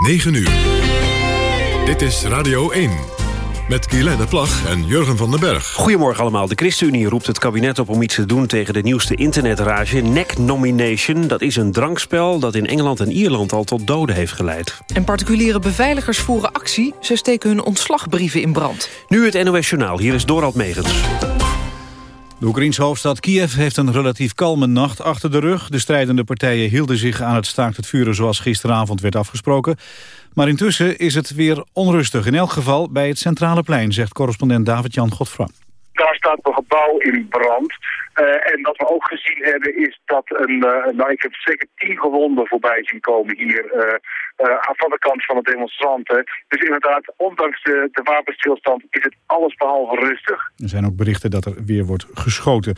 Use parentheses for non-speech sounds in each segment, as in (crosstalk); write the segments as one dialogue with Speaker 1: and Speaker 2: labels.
Speaker 1: 9 uur. Dit is Radio 1. Met Guylaine Plag en Jurgen van den Berg.
Speaker 2: Goedemorgen allemaal. De ChristenUnie roept het kabinet op om iets te doen... tegen de nieuwste internetrage Neck Nomination. Dat is een drankspel dat in Engeland en Ierland al tot doden heeft geleid.
Speaker 3: En particuliere beveiligers voeren actie. Ze steken hun ontslagbrieven in brand.
Speaker 2: Nu het NOS Journaal. Hier is Dorald Megens.
Speaker 4: De Oekraïnse hoofdstad Kiev heeft een relatief kalme nacht achter de rug. De strijdende partijen hielden zich aan het staakt het vuren zoals gisteravond werd afgesproken. Maar intussen is het weer onrustig. In elk geval bij het Centrale Plein, zegt correspondent David-Jan Godfra.
Speaker 5: Daar staat een gebouw in brand. Uh, en wat we ook gezien hebben is dat een, uh, nou ik heb zeker tien gewonden voorbij zien komen hier uh, van de kant van de demonstranten. Dus inderdaad, ondanks de, de wapenstilstand is het alles behalve rustig.
Speaker 4: Er zijn ook berichten dat er weer wordt geschoten.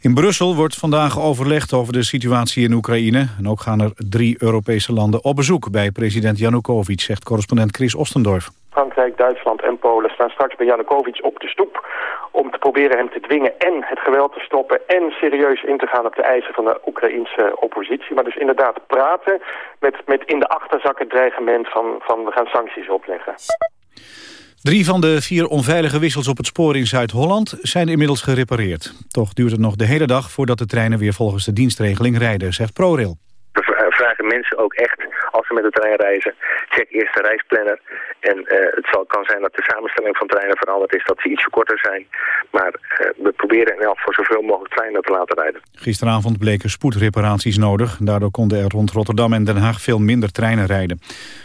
Speaker 4: In Brussel wordt vandaag overlegd over de situatie in Oekraïne. En ook gaan er drie Europese landen op bezoek bij president Janukovic, zegt correspondent Chris Ostendorf.
Speaker 6: Frankrijk, Duitsland en Polen staan straks bij Janukovic op de stoep om te proberen hem te dwingen en het geweld te stoppen en serieus in te gaan op de eisen van de Oekraïnse oppositie. Maar dus inderdaad praten met, met in de achterzak het dreigement van, van we gaan sancties opleggen.
Speaker 4: Drie van de vier onveilige wissels op het spoor in Zuid-Holland zijn inmiddels gerepareerd. Toch duurt het nog de hele dag voordat de treinen weer volgens de dienstregeling rijden, zegt ProRail.
Speaker 7: We vragen mensen ook echt, als ze met de trein reizen, check eerst de reisplanner. En uh, het zal, kan zijn dat de samenstelling van treinen veranderd is, dat ze ietsje korter zijn. Maar uh, we proberen in elk voor zoveel mogelijk treinen te laten rijden.
Speaker 4: Gisteravond bleken spoedreparaties nodig. Daardoor konden er rond Rotterdam en Den Haag veel minder treinen rijden.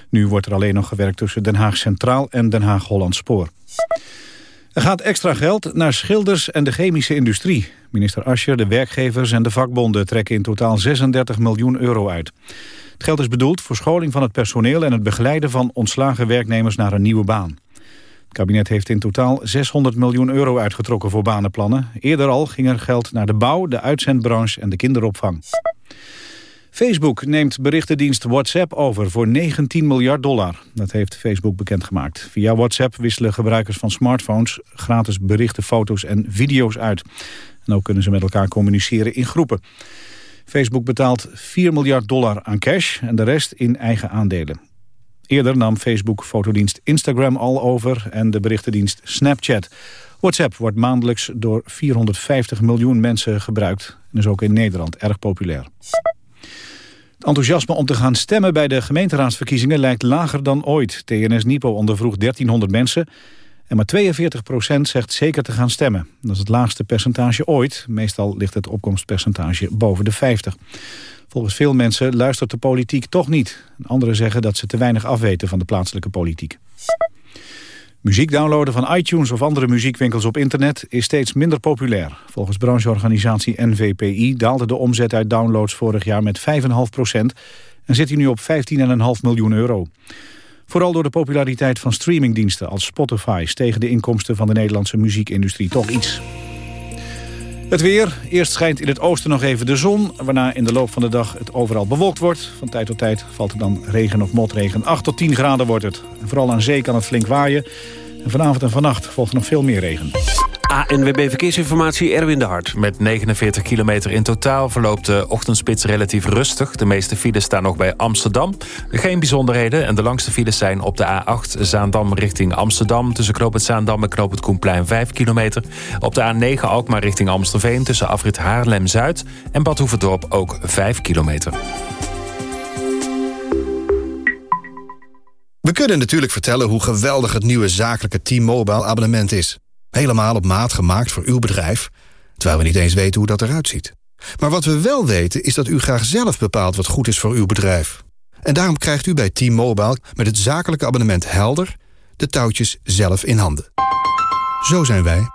Speaker 4: Nu wordt er alleen nog gewerkt tussen Den Haag Centraal en Den Haag Holland Spoor. Er gaat extra geld naar schilders en de chemische industrie. Minister Ascher, de werkgevers en de vakbonden trekken in totaal 36 miljoen euro uit. Het geld is bedoeld voor scholing van het personeel en het begeleiden van ontslagen werknemers naar een nieuwe baan. Het kabinet heeft in totaal 600 miljoen euro uitgetrokken voor banenplannen. Eerder al ging er geld naar de bouw, de uitzendbranche en de kinderopvang. Facebook neemt berichtendienst WhatsApp over voor 19 miljard dollar. Dat heeft Facebook bekendgemaakt. Via WhatsApp wisselen gebruikers van smartphones gratis berichten, foto's en video's uit. En ook kunnen ze met elkaar communiceren in groepen. Facebook betaalt 4 miljard dollar aan cash en de rest in eigen aandelen. Eerder nam Facebook fotodienst Instagram al over en de berichtendienst Snapchat. WhatsApp wordt maandelijks door 450 miljoen mensen gebruikt en is ook in Nederland erg populair. Het enthousiasme om te gaan stemmen bij de gemeenteraadsverkiezingen lijkt lager dan ooit. TNS Nipo ondervroeg 1300 mensen maar 42 procent zegt zeker te gaan stemmen. Dat is het laagste percentage ooit. Meestal ligt het opkomstpercentage boven de 50. Volgens veel mensen luistert de politiek toch niet. Anderen zeggen dat ze te weinig afweten van de plaatselijke politiek. Muziek downloaden van iTunes of andere muziekwinkels op internet is steeds minder populair. Volgens brancheorganisatie NVPI daalde de omzet uit downloads vorig jaar met 5,5 procent en zit hij nu op 15,5 miljoen euro. Vooral door de populariteit van streamingdiensten als Spotify... stegen de inkomsten van de Nederlandse muziekindustrie toch iets. Het weer. Eerst schijnt in het oosten nog even de zon... waarna in de loop van de dag het overal bewolkt wordt. Van tijd tot tijd valt er dan regen of motregen. 8 tot 10 graden wordt het. En vooral aan zee kan het flink waaien. En vanavond en vannacht volgt nog veel meer regen.
Speaker 2: ANWB Verkeersinformatie, Erwin de Hart.
Speaker 8: Met 49 kilometer in totaal verloopt de ochtendspits relatief rustig. De meeste files staan nog bij Amsterdam. Geen bijzonderheden en de langste files zijn op de A8 Zaandam richting Amsterdam... tussen Knoop het Zaandam en Knoop het Koenplein 5 kilometer. Op de A9 Alkmaar richting Amstelveen tussen afrit Haarlem-Zuid... en Bad Hoeverdorp ook 5 kilometer.
Speaker 9: We kunnen natuurlijk vertellen hoe geweldig het nieuwe zakelijke T-Mobile abonnement is. Helemaal op maat gemaakt voor uw bedrijf, terwijl we niet eens weten hoe dat eruit ziet. Maar wat we wel weten is dat u graag zelf bepaalt wat goed is voor uw bedrijf. En daarom krijgt u bij T-Mobile met het zakelijke abonnement Helder de touwtjes zelf in handen. Zo zijn wij.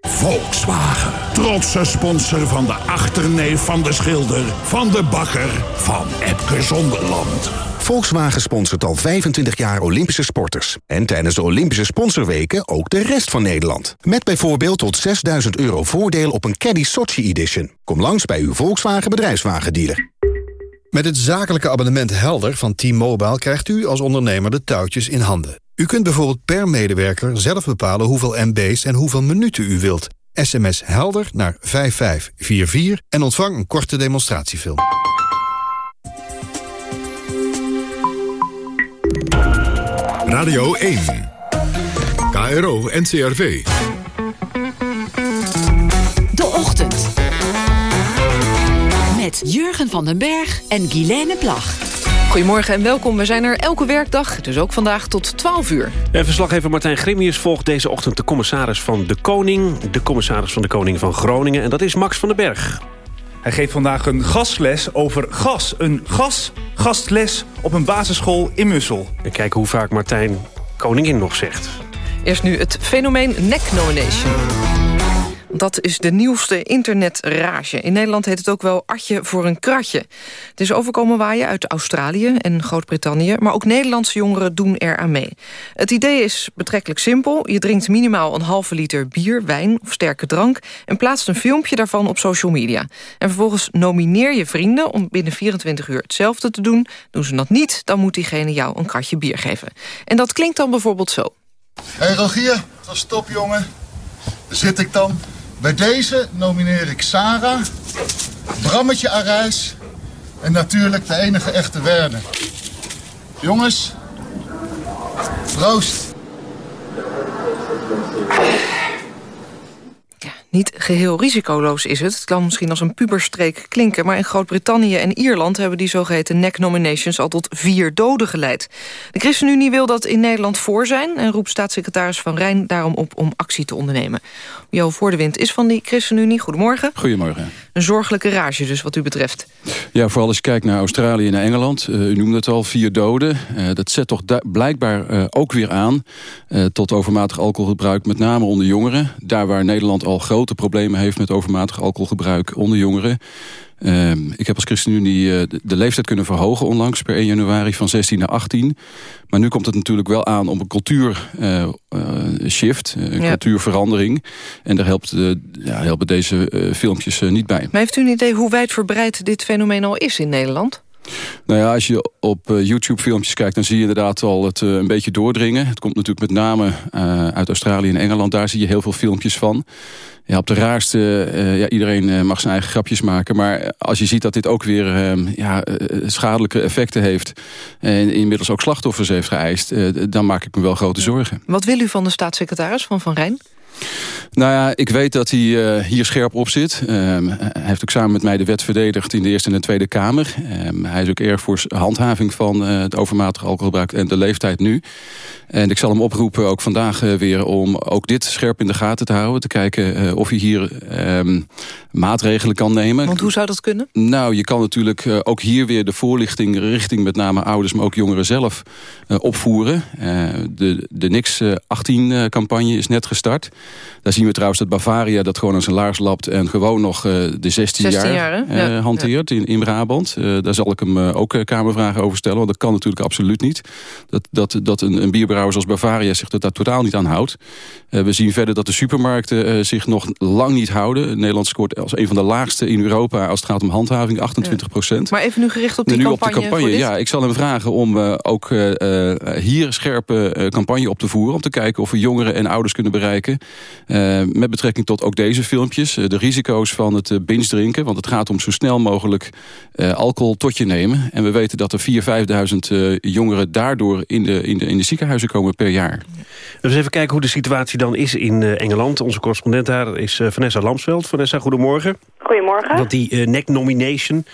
Speaker 10: Volkswagen. Trotse sponsor van de achterneef van de schilder, van de bakker, van Epke Zonderland.
Speaker 11: Volkswagen sponsort al 25 jaar Olympische sporters. En tijdens de Olympische sponsorweken ook de rest van Nederland. Met bijvoorbeeld tot 6000 euro voordeel op een Caddy Sochi Edition. Kom langs bij uw Volkswagen bedrijfswagendealer.
Speaker 9: Met het zakelijke abonnement Helder van T-Mobile krijgt u als ondernemer de touwtjes in handen. U kunt bijvoorbeeld per medewerker zelf bepalen hoeveel MB's en hoeveel minuten u wilt. SMS Helder naar 5544 en ontvang een korte demonstratiefilm.
Speaker 1: Radio 1. KRO NCRV.
Speaker 12: De Ochtend. Met Jurgen van den Berg en Guilaine Plag.
Speaker 3: Goedemorgen en welkom. We zijn er elke werkdag, dus ook vandaag tot 12 uur.
Speaker 2: En verslaggever Martijn Grimius volgt deze ochtend de commissaris van de Koning. De commissaris van de Koning van Groningen. En dat is Max van den Berg.
Speaker 13: Hij geeft vandaag een gastles over gas. Een gasgastles op een basisschool in Mussel.
Speaker 2: En kijk hoe vaak Martijn koningin nog zegt.
Speaker 3: Eerst nu het fenomeen neck nomination. Dat is de nieuwste internetrage. In Nederland heet het ook wel atje voor een kratje. Het is overkomen waaien uit Australië en Groot-Brittannië... maar ook Nederlandse jongeren doen er aan mee. Het idee is betrekkelijk simpel. Je drinkt minimaal een halve liter bier, wijn of sterke drank... en plaatst een filmpje daarvan op social media. En vervolgens nomineer je vrienden om binnen 24 uur hetzelfde te doen. Doen ze dat niet, dan moet diegene jou een kratje bier geven. En dat klinkt dan bijvoorbeeld zo.
Speaker 14: Hé hey Rogier, dat is top jongen. Daar zit ik dan. Bij deze nomineer ik Sarah, Brammetje Arijs en natuurlijk de enige echte Werner. Jongens, proost.
Speaker 3: Niet geheel risicoloos is het. Het kan misschien als een puberstreek klinken... maar in Groot-Brittannië en Ierland hebben die zogeheten neck nominations... al tot vier doden geleid. De ChristenUnie wil dat in Nederland voor zijn... en roept staatssecretaris Van Rijn daarom op om actie te ondernemen. Jo voor de wind is van die ChristenUnie. Goedemorgen.
Speaker 15: Goedemorgen.
Speaker 3: Een zorgelijke rage dus wat u betreft.
Speaker 15: Ja, vooral als je kijkt naar Australië en naar Engeland. Uh, u noemde het al, vier doden. Uh, dat zet toch blijkbaar uh, ook weer aan... tot overmatig alcoholgebruik, met name onder jongeren. Daar waar Nederland al grote problemen heeft met overmatig alcoholgebruik onder jongeren. Uh, ik heb als ChristenUnie uh, de, leeftijd kunnen verhogen onlangs per 1 januari van 16 naar 18. Maar nu komt het natuurlijk wel aan op een cultuurshift, uh, een ja. cultuurverandering. En daar helpt, ja, helpen deze filmpjes niet bij.
Speaker 3: Maar heeft u een idee hoe wijdverbreid dit fenomeen al is in Nederland?
Speaker 15: Nou ja, als je op uh, YouTube-filmpjes kijkt... dan zie je inderdaad al het uh, een beetje doordringen. Het komt natuurlijk met name uh, uit Australië en Engeland. Daar zie je heel veel filmpjes van. Ja, op de raarste, ja, iedereen mag zijn eigen grapjes maken. Maar als je ziet dat dit ook weer ja, schadelijke effecten heeft... en inmiddels ook slachtoffers heeft geëist... dan maak ik me wel grote zorgen.
Speaker 3: Wat wil u van de staatssecretaris van Van Rijn?
Speaker 15: Nou ja, ik weet dat hij uh, hier scherp op zit. Um, hij heeft ook samen met mij de wet verdedigd in de Eerste en de Tweede Kamer. Um, hij is ook erg voor handhaving van uh, het overmatig alcoholgebruik en de leeftijd nu. En ik zal hem oproepen ook vandaag uh, weer om ook dit scherp in de gaten te houden. Te kijken of hij hier um, maatregelen kan nemen.
Speaker 3: Want hoe zou dat kunnen?
Speaker 15: Nou, je kan natuurlijk ook hier weer de voorlichting richting met name ouders, maar ook jongeren zelf opvoeren. de, de Nix 18 campagne is net gestart. Daar zien we trouwens dat Bavaria dat gewoon aan zijn laars lapt... en gewoon nog uh, de 16,
Speaker 3: 16
Speaker 15: jaar,
Speaker 3: jaar
Speaker 15: uh, hanteert In, in Brabant. Uh, daar zal ik hem ook kamervragen over stellen. Want dat kan natuurlijk absoluut niet. Dat, dat, dat een, een bierbrouwer zoals Bavaria zich dat daar totaal niet aan houdt. we zien verder dat de supermarkten zich nog lang niet houden. Nederland scoort als een van de laagste in Europa... als het gaat om handhaving, 28 procent.
Speaker 3: Maar even nu gericht op die
Speaker 15: nu
Speaker 3: campagne.
Speaker 15: Op de campagne ja, ik zal hem vragen om ook hier scherpe campagne op te voeren... om te kijken of we jongeren en ouders kunnen bereiken... Uh, met betrekking tot ook deze filmpjes. Uh, de risico's van het uh, binge drinken. Want het gaat om zo snel mogelijk alcohol tot je nemen. En we weten dat er 4.000, 5.000 jongeren daardoor in de, in, de, in de ziekenhuizen komen per jaar.
Speaker 2: Dus even kijken hoe de situatie dan is in Engeland. Onze correspondent daar is Vanessa Lamsveld. Vanessa, goedemorgen.
Speaker 16: Goedemorgen.
Speaker 2: Want die neck nomination...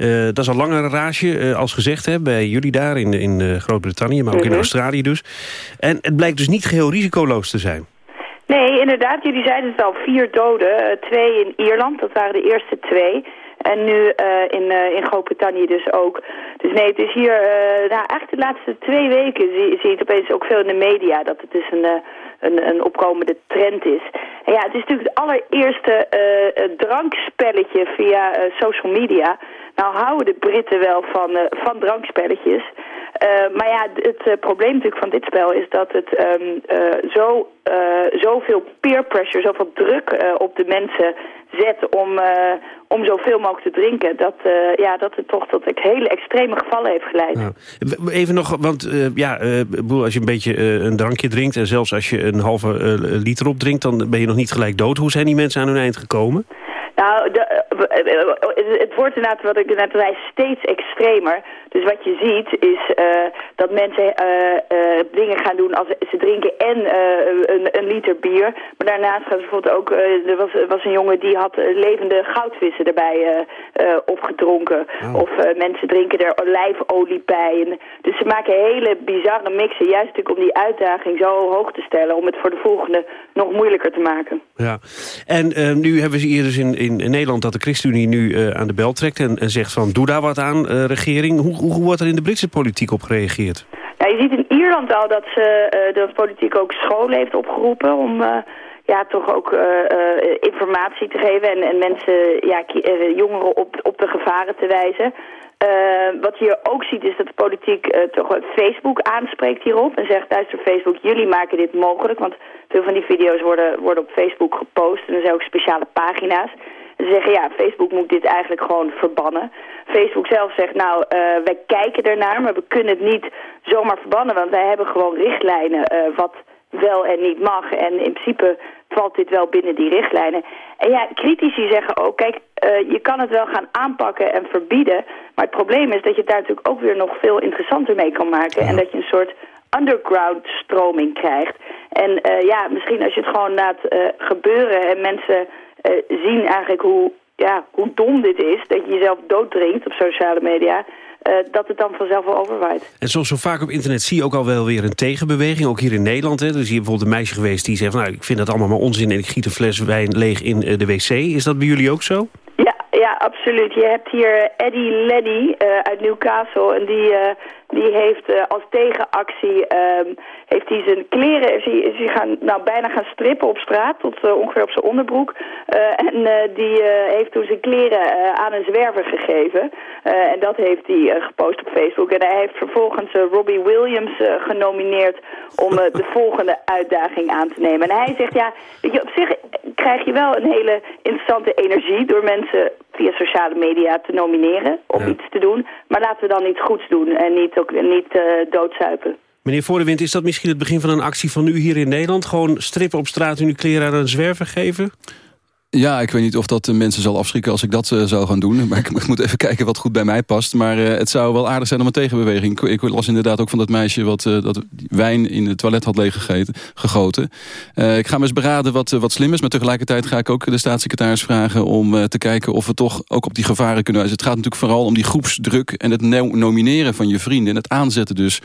Speaker 2: Uh, dat is al langer een rage, uh, als gezegd, hè, bij jullie daar in, in Groot-Brittannië, maar ook mm -hmm. in Australië dus. En het blijkt dus niet geheel risicoloos te zijn.
Speaker 16: Nee, inderdaad. Jullie zeiden het al. Vier doden. Uh, twee in Ierland. Dat waren de eerste twee. En nu uh, in, uh, in Groot-Brittannië dus ook. Dus nee, het is hier... nou, echt de laatste twee weken zie, zie je het opeens ook veel in de media... dat het dus een, een, een opkomende trend is. En ja, het is natuurlijk het allereerste drankspelletje via social media... Nou houden de Britten wel van, van drankspelletjes... Uh, maar ja, het uh, probleem natuurlijk van dit spel is dat het um, uh, zo, zoveel peer pressure, zoveel druk op de mensen zet om, om zoveel mogelijk te drinken. Dat, ja, dat het toch tot hele extreme gevallen heeft geleid.
Speaker 2: Nou, even nog, want ja, als je een beetje een drankje drinkt... en zelfs als je een halve liter opdrinkt, dan ben je nog niet gelijk dood. Hoe zijn die mensen aan hun eind gekomen?
Speaker 16: Nou, de, het wordt inderdaad, wat ik net zei, steeds extremer. Dus wat je ziet is uh, dat mensen dingen gaan doen als ze drinken en een, een, liter bier. Maar daarnaast gaat bijvoorbeeld ook, er was, was een jongen die had levende goudvissen erbij opgedronken. Of mensen drinken er olijfolie bij. En, dus ze maken hele bizarre mixen, juist natuurlijk om die uitdaging zo hoog te stellen... om het voor de volgende nog moeilijker te maken.
Speaker 2: Ja, en nu hebben ze hier dus in, in, Nederland dat de ChristenUnie nu aan de bel trekt... en, zegt van doe daar wat aan, regering. Hoe, hoe wordt er in de Britse politiek op gereageerd?
Speaker 16: Ja, je ziet in Ierland al dat ze de politiek ook scholen heeft opgeroepen... om ja, toch ook informatie te geven en, en mensen, ja, jongeren op, op de gevaren te wijzen. Wat je hier ook ziet is dat de politiek toch Facebook aanspreekt hierop. En zegt, luister Facebook, jullie maken dit mogelijk. Want veel van die video's worden, worden op Facebook gepost. En er zijn ook speciale pagina's. Ze zeggen, ja, Facebook moet dit eigenlijk gewoon verbannen. Facebook zelf zegt, nou, uh, wij kijken ernaar, maar we kunnen het niet zomaar verbannen. Want wij hebben gewoon richtlijnen wat wel en niet mag. En in principe valt dit wel binnen die richtlijnen. En ja, critici zeggen ook, kijk, uh, je kan het wel gaan aanpakken en verbieden. Maar het probleem is dat je het daar natuurlijk ook weer nog veel interessanter mee kan maken. En dat je een soort underground stroming krijgt. En uh, ja, misschien als je het gewoon laat uh, gebeuren en mensen zien eigenlijk hoe, ja, hoe dom dit is. Dat je jezelf dooddringt op sociale media. Uh, dat het dan vanzelf wel overwaait.
Speaker 2: En zoals zo vaak op internet zie je ook al wel weer een tegenbeweging. Ook hier in Nederland. Hè. Dus hier bijvoorbeeld een meisje geweest die zegt... nou, ik vind dat allemaal maar onzin en ik giet een fles wijn leeg in de wc. Is dat bij jullie ook zo?
Speaker 16: Ja, absoluut. Je hebt hier Eddie Leddy uh, uit Newcastle. En die, uh, die heeft uh, als tegenactie um, heeft hij zijn kleren, is hij, is hij gaan, nou, bijna gaan strippen op straat, tot ongeveer op zijn onderbroek. En die heeft toen zijn kleren aan een zwerver gegeven. en dat heeft hij gepost op Facebook. En hij heeft vervolgens Robbie Williams genomineerd om de (laughs) volgende uitdaging aan te nemen. En hij zegt, ja, weet je, op zich krijg je wel een hele interessante energie door mensen via sociale media te nomineren om iets te doen. Maar laten we dan iets goeds doen en niet, ook, niet doodzuipen.
Speaker 2: Meneer Voordewind, is dat misschien het begin van een actie van u hier in Nederland? Gewoon strippen op straat en uw kleren aan een zwerver geven?
Speaker 15: Ja, ik weet niet of dat de mensen zal afschrikken als ik dat uh, zou gaan doen. (laughs) Maar ik, moet even kijken wat goed bij mij past. Maar uh, het zou wel aardig zijn om een tegenbeweging. Ik, las inderdaad ook van dat meisje wat uh, dat wijn in het toilet had leeggegoten. ik ga me eens beraden wat, wat slim is. Maar tegelijkertijd ga ik ook de staatssecretaris vragen... om te kijken of we toch ook op die gevaren kunnen wijzen. Het gaat natuurlijk vooral om die groepsdruk... en het nomineren van je vrienden. En het aanzetten dus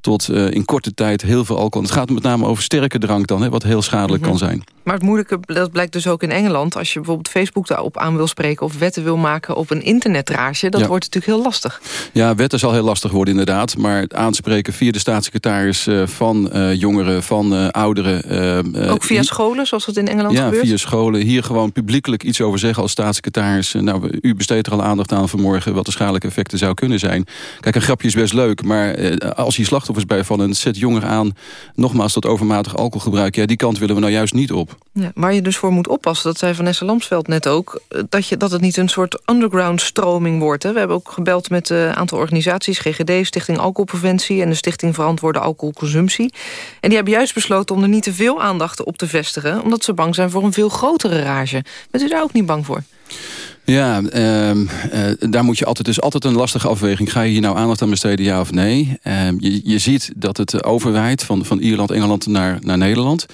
Speaker 15: tot in korte tijd heel veel alcohol. Het gaat met name over sterke drank dan, hè, wat heel schadelijk
Speaker 3: Mhm.
Speaker 15: kan zijn.
Speaker 3: Maar het moeilijke, dat blijkt dus ook in Engeland... als je bijvoorbeeld Facebook daarop aan wil spreken... of wetten wil maken op een internetrage... dat
Speaker 15: Ja.
Speaker 3: wordt natuurlijk heel lastig.
Speaker 15: Ja, wetten zal heel lastig worden inderdaad. Maar het aanspreken via de staatssecretaris eh, van eh, jongeren, van eh, ouderen...
Speaker 3: ook via scholen, zoals dat in Engeland
Speaker 15: ja,
Speaker 3: gebeurt?
Speaker 15: via scholen. Hier gewoon publiekelijk iets over zeggen als staatssecretaris. Nou, u besteedt er al aandacht aan vanmorgen... wat de schadelijke effecten zou kunnen zijn. Kijk, een grapje is best leuk. Maar als hier slachtoffers bij vallen... zet jongeren aan, nogmaals, tot overmatig alcoholgebruik. Ja, die kant willen we nou juist niet op.
Speaker 3: Ja, waar je dus voor moet oppassen, dat zei Vanessa Lamsveld net ook... eh, dat, je, dat het niet een soort underground stroming wordt. Hè. We hebben ook gebeld met een aantal organisaties... GGD, Stichting Alcoholpreventie... en de Stichting Verantwoorde Alcoholconsumptie. En die hebben juist besloten om er niet te veel aandacht op te vestigen... omdat ze bang zijn voor een veel grotere rage. Bent u daar ook niet bang voor?
Speaker 15: Ja, ehm, eh, daar moet je altijd, dus altijd een lastige afweging. Ga je hier nou aandacht aan besteden, ja of nee? Ehm, je, je ziet dat het eh, overwaait van, van Ierland, Engeland naar, naar Nederland.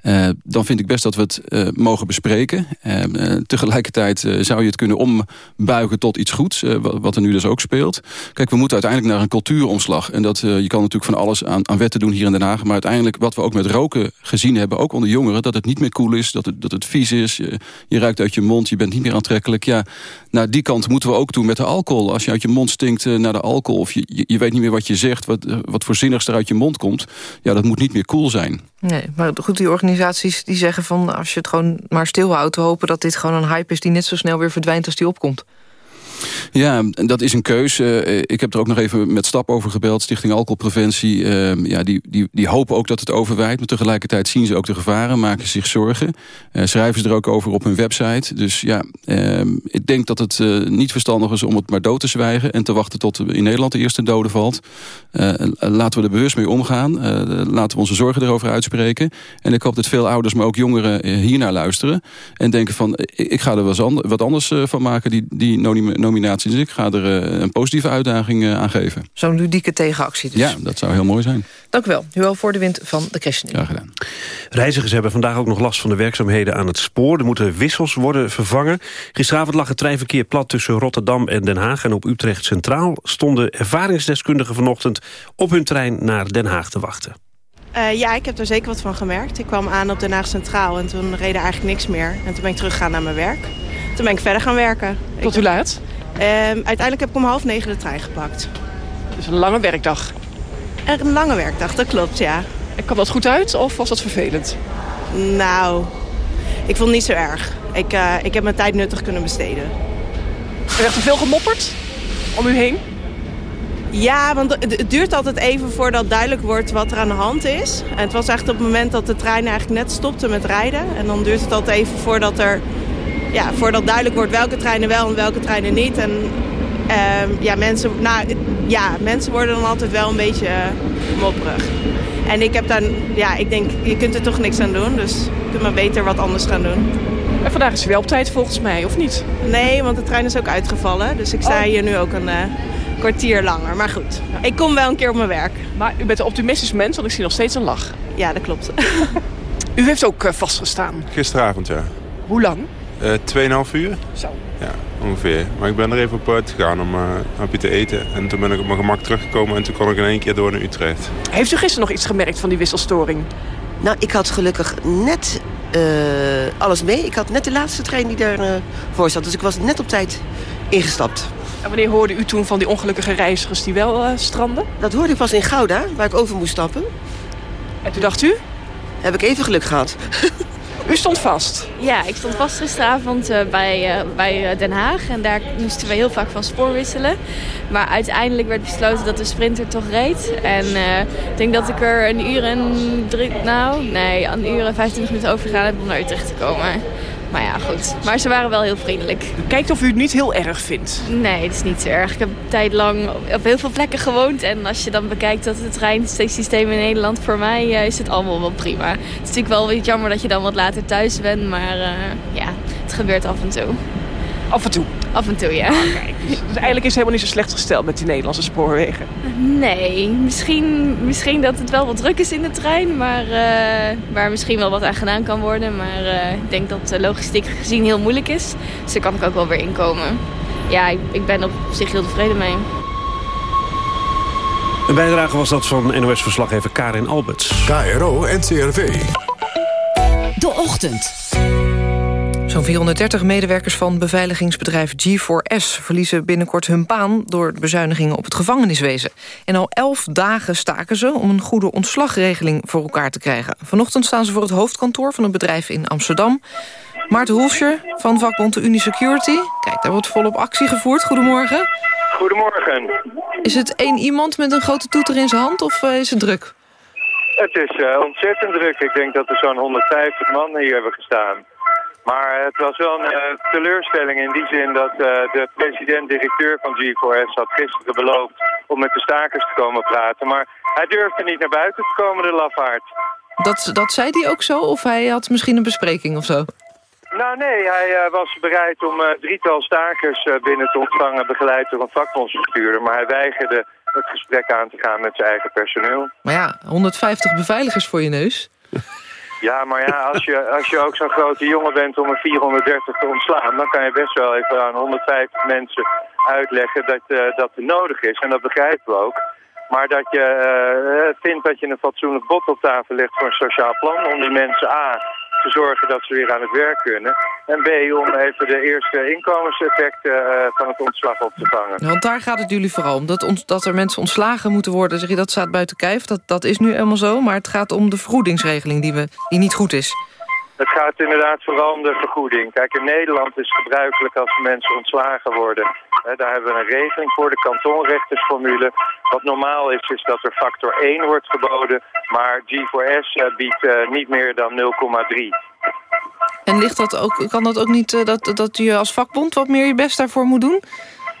Speaker 15: Eh, dan vind ik best dat we het mogen bespreken. Ehm, eh, tegelijkertijd zou je het kunnen ombuigen tot iets goeds, wat, er nu dus ook speelt. Kijk, we moeten uiteindelijk naar een cultuuromslag. En dat, je kan natuurlijk van alles aan, aan wetten doen hier in Den Haag. Maar uiteindelijk, wat we ook met roken gezien hebben, ook onder jongeren, dat het niet meer cool is, dat het, dat het vies is. Je, je ruikt uit je mond, je bent niet meer aantrekkelijk. Ja, naar die kant moeten we ook doen met de alcohol. Als je uit je mond stinkt eh, naar de alcohol, of je, je, weet niet meer wat je zegt, wat, eh, wat voor zinnigs er uit je mond komt. Ja, dat moet niet meer cool zijn.
Speaker 3: Nee, maar goed, die organisaties die zeggen van... als je het gewoon maar stilhoudt, te hopen dat dit gewoon een hype is... die net zo snel weer verdwijnt als die opkomt.
Speaker 15: Ja, dat is een keuze. Eh, ik heb er ook nog even met Stap over gebeld. Stichting Alcoholpreventie. Eh, ja, die, die, die hopen ook dat het overwijdt. Maar tegelijkertijd zien ze ook de gevaren. Maken zich zorgen. Eh, schrijven ze er ook over op hun website. Dus ja, eh, ik denk dat het eh, niet verstandig is om het maar dood te zwijgen. En te wachten tot in Nederland de eerste dode valt. Laten we er bewust mee omgaan. Laten we onze zorgen erover uitspreken. En ik hoop dat veel ouders, maar ook jongeren hiernaar luisteren. En denken van, ik, ga er wat, an- wat anders van maken. Die, die nomi- nominatie. Dus ik ga er een positieve uitdaging aan geven.
Speaker 3: Zo'n ludieke tegenactie dus.
Speaker 15: Ja, dat zou heel mooi zijn.
Speaker 3: Dank u wel. Nu wel voor de wind van de ChristenUnie.
Speaker 15: Graag gedaan.
Speaker 2: Reizigers hebben vandaag ook nog last van de werkzaamheden aan het spoor. Er moeten wissels worden vervangen. Gisteravond lag het treinverkeer plat tussen Rotterdam en Den Haag. En op Utrecht Centraal stonden ervaringsdeskundigen vanochtend... op hun trein naar Den Haag te wachten.
Speaker 17: Uh, ja, ik heb er zeker wat van gemerkt. Ik kwam aan op Den Haag Centraal en toen reden eigenlijk niks meer. En toen ben ik teruggegaan naar mijn werk. Toen ben ik verder gaan werken.
Speaker 3: Tot hoe laat?
Speaker 17: Uh, uiteindelijk heb ik om half negen de trein gepakt.
Speaker 3: Dus een lange werkdag?
Speaker 17: Een lange werkdag, dat klopt, ja.
Speaker 3: En kwam dat goed uit of was dat vervelend?
Speaker 17: Nou, ik vond het niet zo erg. Ik, uh, ik heb mijn tijd nuttig kunnen besteden.
Speaker 3: Er werd er veel gemopperd om u heen?
Speaker 17: Ja, want het duurt altijd even voordat duidelijk wordt wat er aan de hand is. En het was echt op het moment dat de trein eigenlijk net stopte met rijden. En dan duurt het altijd even voordat, er, ja, voordat duidelijk wordt welke treinen wel en welke treinen niet. En uh, ja, mensen, nou, ja, mensen worden dan altijd wel een beetje uh, mopperig. En ik heb dan, ja, ik denk, je kunt er toch niks aan doen. Dus je kunt maar beter wat anders gaan doen.
Speaker 3: En vandaag is wel op tijd volgens mij, of niet?
Speaker 17: Nee, want de trein is ook uitgevallen. Dus ik sta oh. hier nu ook een... Uh, kwartier langer. Maar goed, ik kom wel een keer op mijn werk.
Speaker 3: Maar u bent een optimistisch mens, want ik zie nog steeds een lach.
Speaker 17: Ja, dat klopt. (laughs) (laughs)
Speaker 3: u heeft ook uh, vastgestaan?
Speaker 18: Gisteravond, ja.
Speaker 3: Hoe lang?
Speaker 18: Uh, Tweeënhalf uur.
Speaker 3: Zo.
Speaker 18: Ja, ongeveer. Maar ik ben er even op uit gegaan om uh, een hapje te eten. En toen ben ik op mijn gemak teruggekomen en toen kon ik in één keer door naar Utrecht.
Speaker 3: Heeft u gisteren nog iets gemerkt van die wisselstoring?
Speaker 19: Nou, ik had gelukkig net alles mee. Ik had net de laatste trein die daarvoor voor zat. Dus ik was net op tijd ingestapt.
Speaker 3: En wanneer hoorde u toen van die ongelukkige reizigers die wel uh, stranden?
Speaker 19: Dat hoorde ik pas in Gouda, waar ik over moest stappen.
Speaker 3: En toen dacht u?
Speaker 19: Heb ik even geluk gehad. (laughs)
Speaker 3: U stond vast?
Speaker 20: Ja, ik stond vast gisteravond uh, bij, uh, bij Den Haag. En daar moesten we heel vaak van spoor wisselen. Maar uiteindelijk werd besloten dat de sprinter toch reed. En ik denk dat ik er een uur en drie... Nou, nee, een uur en 25 minuten over gegaan heb om naar Utrecht te komen. Maar ja, goed. Maar ze waren wel heel vriendelijk.
Speaker 3: Kijkt of u het niet heel erg vindt.
Speaker 20: Nee, het is niet zo erg. Ik heb tijdlang op heel veel plekken gewoond. En als je dan bekijkt dat het treinsysteem in Nederland... voor mij uh, is het allemaal wel prima. Het is natuurlijk wel een beetje jammer dat je dan wat later thuis bent. Maar uh, ja, het gebeurt af en toe.
Speaker 3: Af en toe?
Speaker 20: Af en toe, ja.
Speaker 3: Ah, kijk. Dus, dus eigenlijk is het helemaal niet zo slecht gesteld met die Nederlandse spoorwegen.
Speaker 20: Nee, misschien, misschien dat het wel wat druk is in de trein, maar uh, waar misschien wel wat aan gedaan kan worden. Maar uh, ik denk dat logistiek gezien heel moeilijk is. Dus daar kan ik ook wel weer inkomen. Ja, ik, ik ben op zich heel tevreden mee.
Speaker 2: Een bijdrage was dat van NOS-verslaggever Karin Alberts.
Speaker 1: KRO NCRV.
Speaker 12: De Ochtend.
Speaker 3: Zo'n 430 medewerkers van beveiligingsbedrijf G4S... verliezen binnenkort hun baan door bezuinigingen op het gevangeniswezen. En al elf dagen staken ze om een goede ontslagregeling voor elkaar te krijgen. Vanochtend staan ze voor het hoofdkantoor van een bedrijf in Amsterdam. Maarten Hoelscher van vakbond de Unie Security. Kijk, daar wordt volop actie gevoerd. Goedemorgen.
Speaker 21: Goedemorgen.
Speaker 3: Is het één iemand met een grote toeter in zijn hand of uh, is het druk?
Speaker 21: Het is uh, ontzettend druk. Ik denk dat er zo'n 150 man hier hebben gestaan. Maar het was wel een uh, teleurstelling in die zin dat uh, de president-directeur van G4S had gisteren beloofd om met de stakers te komen praten. Maar hij durfde niet naar buiten te komen, de lafaard.
Speaker 3: Dat, dat zei hij ook zo of hij had misschien een bespreking of zo?
Speaker 21: Nou nee, hij uh, was bereid om drietal stakers binnen te ontvangen, begeleid door een vakbondsbestuurder. Maar hij weigerde het gesprek aan te gaan met zijn eigen personeel.
Speaker 3: Maar ja, 150 beveiligers voor je neus.
Speaker 21: Ja, maar ja, als je, als je ook zo'n grote jongen bent om een 430 te ontslaan... dan kan je best wel even aan 150 mensen uitleggen dat, uh, dat nodig is. En dat begrijpen we ook. Maar dat je uh, vindt dat je een fatsoenlijk bod op tafel legt voor een sociaal plan... om die mensen A te zorgen dat ze weer aan het werk kunnen. En B, om even de eerste inkomenseffecten uh, van het ontslag op te vangen.
Speaker 3: want daar gaat het jullie vooral om. Dat, dat er mensen ontslagen moeten worden, zeg je, dat staat buiten kijf. Dat, dat is nu helemaal zo. Maar het gaat om de vergoedingsregeling die, we, die niet goed is.
Speaker 21: Het gaat inderdaad vooral om de vergoeding. Kijk, in Nederland is het gebruikelijk als mensen ontslagen worden. Hè, daar hebben we een regeling voor, de kantonrechtersformule. Wat normaal is, is dat er factor 1 wordt geboden. Maar G4S uh, biedt uh, niet meer dan 0,3.
Speaker 3: En ligt dat ook, kan dat ook niet uh, dat, dat je als vakbond wat meer je best daarvoor moet doen?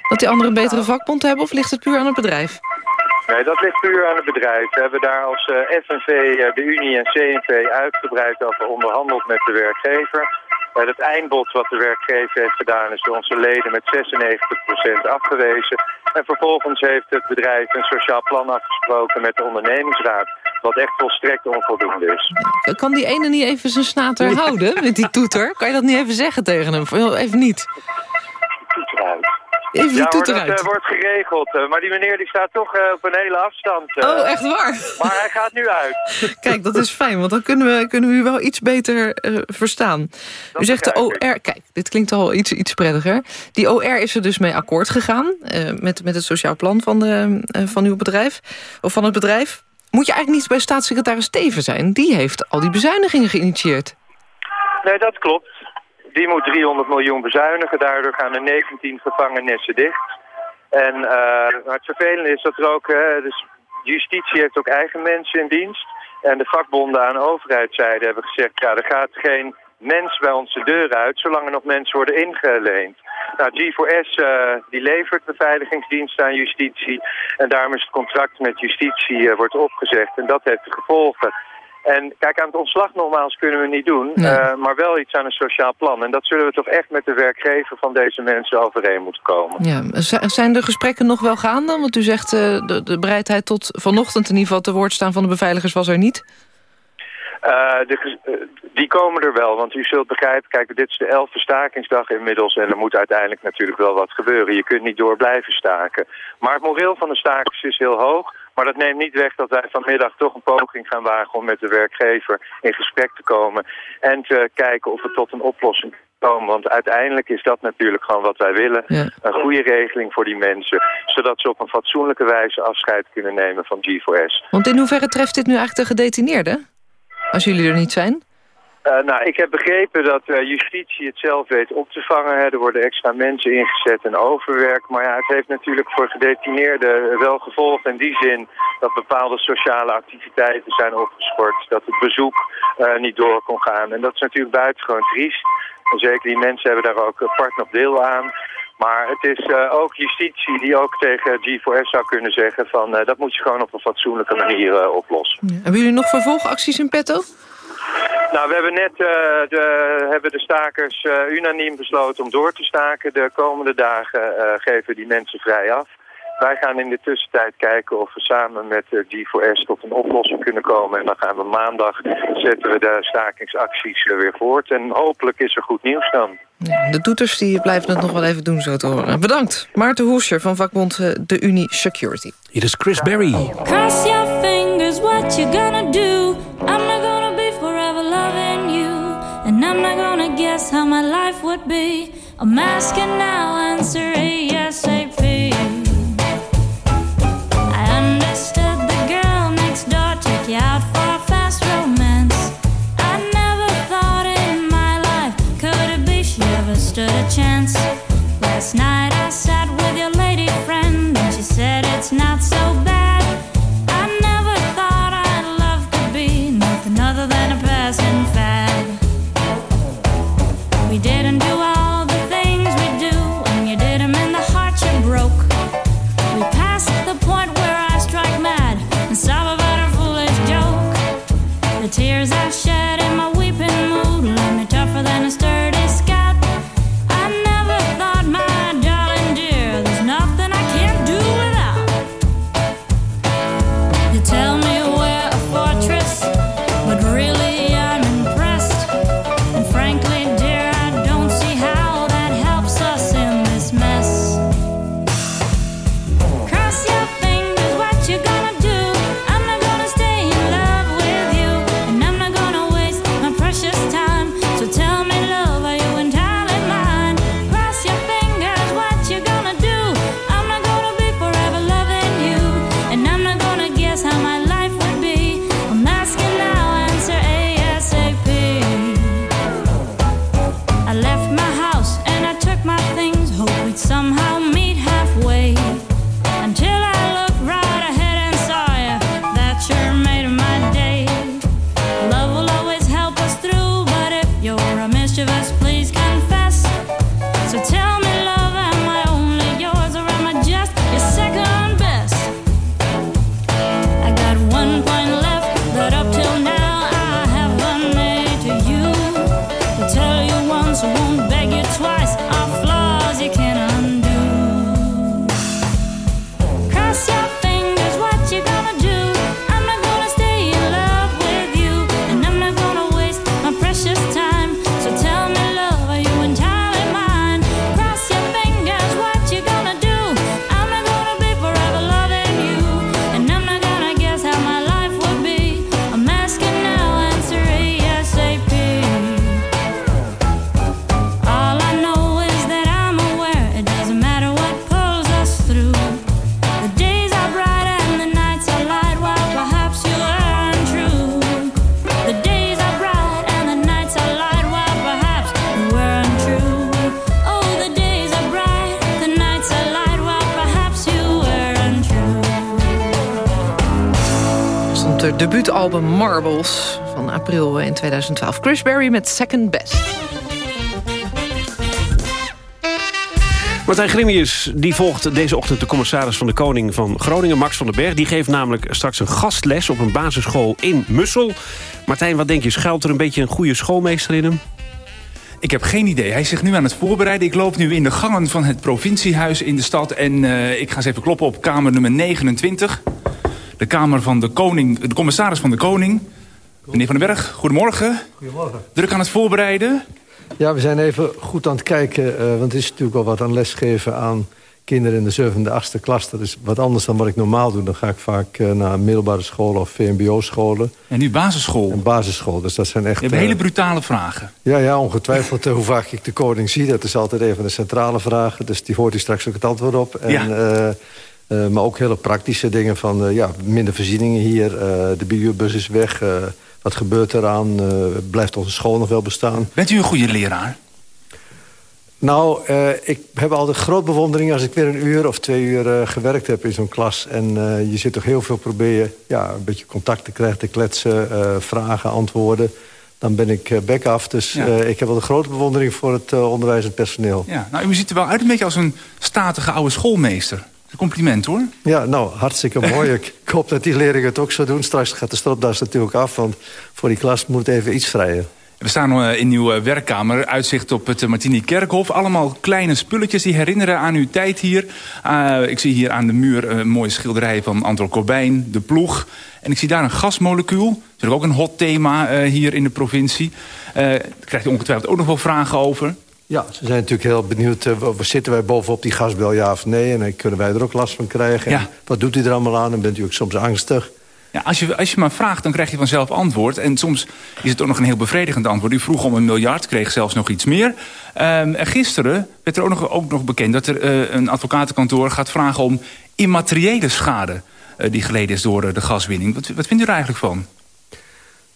Speaker 3: Dat die anderen een betere vakbond hebben of ligt het puur aan het bedrijf?
Speaker 21: Nee, dat ligt puur aan het bedrijf. We hebben daar als uh, FNV, uh, de Unie en CNV uitgebreid over onderhandeld met de werkgever. Het eindbod wat de werkgever heeft gedaan is door onze leden met 96% afgewezen. En vervolgens heeft het bedrijf een sociaal plan afgesproken met de ondernemingsraad. Wat echt volstrekt onvoldoende is.
Speaker 3: Kan die ene niet even zijn snater houden met die toeter? Kan je dat niet even zeggen tegen hem? Even niet.
Speaker 21: Toeter uit.
Speaker 3: Even
Speaker 21: ja, hoor, dat uh, wordt geregeld. Uh, maar die meneer die staat toch uh, op een hele afstand.
Speaker 3: oh, echt waar?
Speaker 21: Maar hij gaat nu uit.
Speaker 3: Kijk, dat is fijn, want dan kunnen we, kunnen we u wel iets beter verstaan. Dat u zegt de OR... Kijk, dit klinkt al iets, iets prettiger. Die OR is er dus mee akkoord gegaan... met, met het sociaal plan van, de, van uw bedrijf, of van het bedrijf. Moet je eigenlijk niet bij staatssecretaris Steven zijn? Die heeft al die bezuinigingen geïnitieerd.
Speaker 21: Nee, dat klopt. Die moet 300 miljoen bezuinigen. Daardoor gaan er 19 gevangenissen dicht. En uh, het vervelende is dat er ook... Uh, dus justitie heeft ook eigen mensen in dienst. En de vakbonden aan de overheidszijde hebben gezegd... ja, er gaat geen mens bij onze deur uit... zolang er nog mensen worden ingeleend. Nou, G4S uh, die levert beveiligingsdiensten aan justitie. En daarom is het contract met justitie wordt opgezegd. En dat heeft de gevolgen. En kijk, aan het ontslag nogmaals kunnen we niet doen, nee. uh, maar wel iets aan een sociaal plan. En dat zullen we toch echt met de werkgever van deze mensen overeen moeten komen.
Speaker 3: Ja, zijn de gesprekken nog wel gaande? Want u zegt uh, de, de bereidheid tot vanochtend in ieder geval te woord staan van de beveiligers was er niet.
Speaker 21: Uh, de, die komen er wel, want u zult begrijpen, kijk, dit is de elfde stakingsdag inmiddels en er moet uiteindelijk natuurlijk wel wat gebeuren. Je kunt niet door blijven staken. Maar het moreel van de stakers is heel hoog. Maar dat neemt niet weg dat wij vanmiddag toch een poging gaan wagen om met de werkgever in gesprek te komen. En te kijken of we tot een oplossing komen. Want uiteindelijk is dat natuurlijk gewoon wat wij willen.
Speaker 3: Ja.
Speaker 21: Een goede regeling voor die mensen. Zodat ze op een fatsoenlijke wijze afscheid kunnen nemen van G4S.
Speaker 3: Want in hoeverre treft dit nu eigenlijk de gedetineerden? Als jullie er niet zijn?
Speaker 21: Uh, nou, ik heb begrepen dat uh, justitie het zelf weet op te vangen. Hè. Er worden extra mensen ingezet en overwerk. Maar ja, het heeft natuurlijk voor gedetineerden wel gevolgen in die zin... dat bepaalde sociale activiteiten zijn opgeschort. Dat het bezoek uh, niet door kon gaan. En dat is natuurlijk buitengewoon triest. Zeker die mensen hebben daar ook apart nog deel aan. Maar het is ook justitie die ook tegen G4S zou kunnen zeggen... van dat moet je gewoon op een fatsoenlijke manier oplossen.
Speaker 3: Ja. Hebben jullie nog vervolgacties in petto?
Speaker 21: Nou, we hebben net de, hebben de stakers unaniem besloten om door te staken. De komende dagen geven die mensen vrij af. Wij gaan in de tussentijd kijken of we samen met G4S tot een oplossing kunnen komen. En dan gaan we maandag, zetten we de stakingsacties weer voort. En hopelijk is er goed nieuws dan.
Speaker 3: De toeters die blijven het nog wel even doen, zo te horen. Bedankt. Maarten Hoescher van vakbond De Unie Security.
Speaker 2: Hier is Chris Berry.
Speaker 22: Cross your fingers, what you gonna do? How my life would be. I'm asking now, answer ASAP. I understood the girl next door took you out for a fast romance. I never thought in my life could it be she ever stood a chance. Last night I left
Speaker 3: Marbles van april in 2012. Chris Berry met Second Best.
Speaker 2: Martijn Grimius die volgt deze ochtend de commissaris van de Koning van Groningen, Max van den Berg. Die geeft namelijk straks een gastles op een basisschool in Mussel. Martijn, wat denk je, schuilt er een beetje een goede schoolmeester in hem?
Speaker 13: Ik heb geen idee. Hij is zich nu aan het voorbereiden. Ik loop nu in de gangen van het provinciehuis in de stad. En uh, ik ga eens even kloppen op kamer nummer 29. De kamer van de koning, de commissaris van de koning. Meneer Van den Berg, goedemorgen.
Speaker 23: Goedemorgen.
Speaker 13: Druk aan het voorbereiden?
Speaker 23: Ja, we zijn even goed aan het kijken. Uh, want het is natuurlijk wel wat aan lesgeven aan kinderen in de zevende, achtste klas. Dat is wat anders dan wat ik normaal doe. Dan ga ik vaak uh, naar middelbare scholen of VMBO-scholen.
Speaker 13: En nu basisschool?
Speaker 23: En basisschool, dus dat zijn echt...
Speaker 13: Je hebt hele brutale vragen.
Speaker 23: Ja, ja ongetwijfeld hoe vaak ik de koning zie. Dat is altijd een van de centrale vragen. Dus die hoort u straks ook het antwoord op. En,
Speaker 13: ja.
Speaker 23: Uh, maar ook hele praktische dingen van uh, ja, minder voorzieningen hier. Uh, de biobus is weg. wat gebeurt eraan? blijft onze school nog wel bestaan?
Speaker 13: Bent u een goede leraar?
Speaker 23: Nou, ik heb altijd groot bewondering als ik weer een uur of twee uur gewerkt heb in zo'n klas. En je zit toch heel veel proberen ja, een beetje contact te krijgen, te kletsen, vragen, antwoorden dan ben ik back af. Dus ja. uh, ik heb wel een grote bewondering voor het uh, onderwijzend personeel.
Speaker 13: Ja, nou, u ziet er wel uit een beetje als een statige oude schoolmeester. Compliment hoor.
Speaker 23: Ja, nou, hartstikke mooi. ik (laughs) hoop dat die leerlingen het ook zo doen. Straks gaat de stropdas natuurlijk af, want voor die klas moet even iets vrijer.
Speaker 13: We staan in uw werkkamer, uitzicht op het Martini Kerkhof. Allemaal kleine spulletjes die herinneren aan uw tijd hier. Uh, ik zie hier aan de muur een mooie schilderij van Anton Corbijn, de ploeg. En ik zie daar een gasmolecuul. Natuurlijk ook een hot thema uh, hier in de provincie. Uh, daar krijgt u ongetwijfeld ook nog wel vragen over.
Speaker 23: Ja, ze zijn natuurlijk heel benieuwd. Uh, zitten wij bovenop die gasbel, ja of nee? En kunnen wij er ook last van krijgen.
Speaker 13: Ja.
Speaker 23: Wat doet u er allemaal aan? En bent u ook soms angstig?
Speaker 13: Ja, als, je, als je maar vraagt, dan krijg je vanzelf antwoord. En soms is het ook nog een heel bevredigend antwoord. U vroeg om een miljard, kreeg zelfs nog iets meer. Um, en gisteren werd er ook nog, ook nog bekend... dat er uh, een advocatenkantoor gaat vragen om immateriële schade... Uh, die geleden is door de gaswinning. Wat, wat vindt u er eigenlijk van?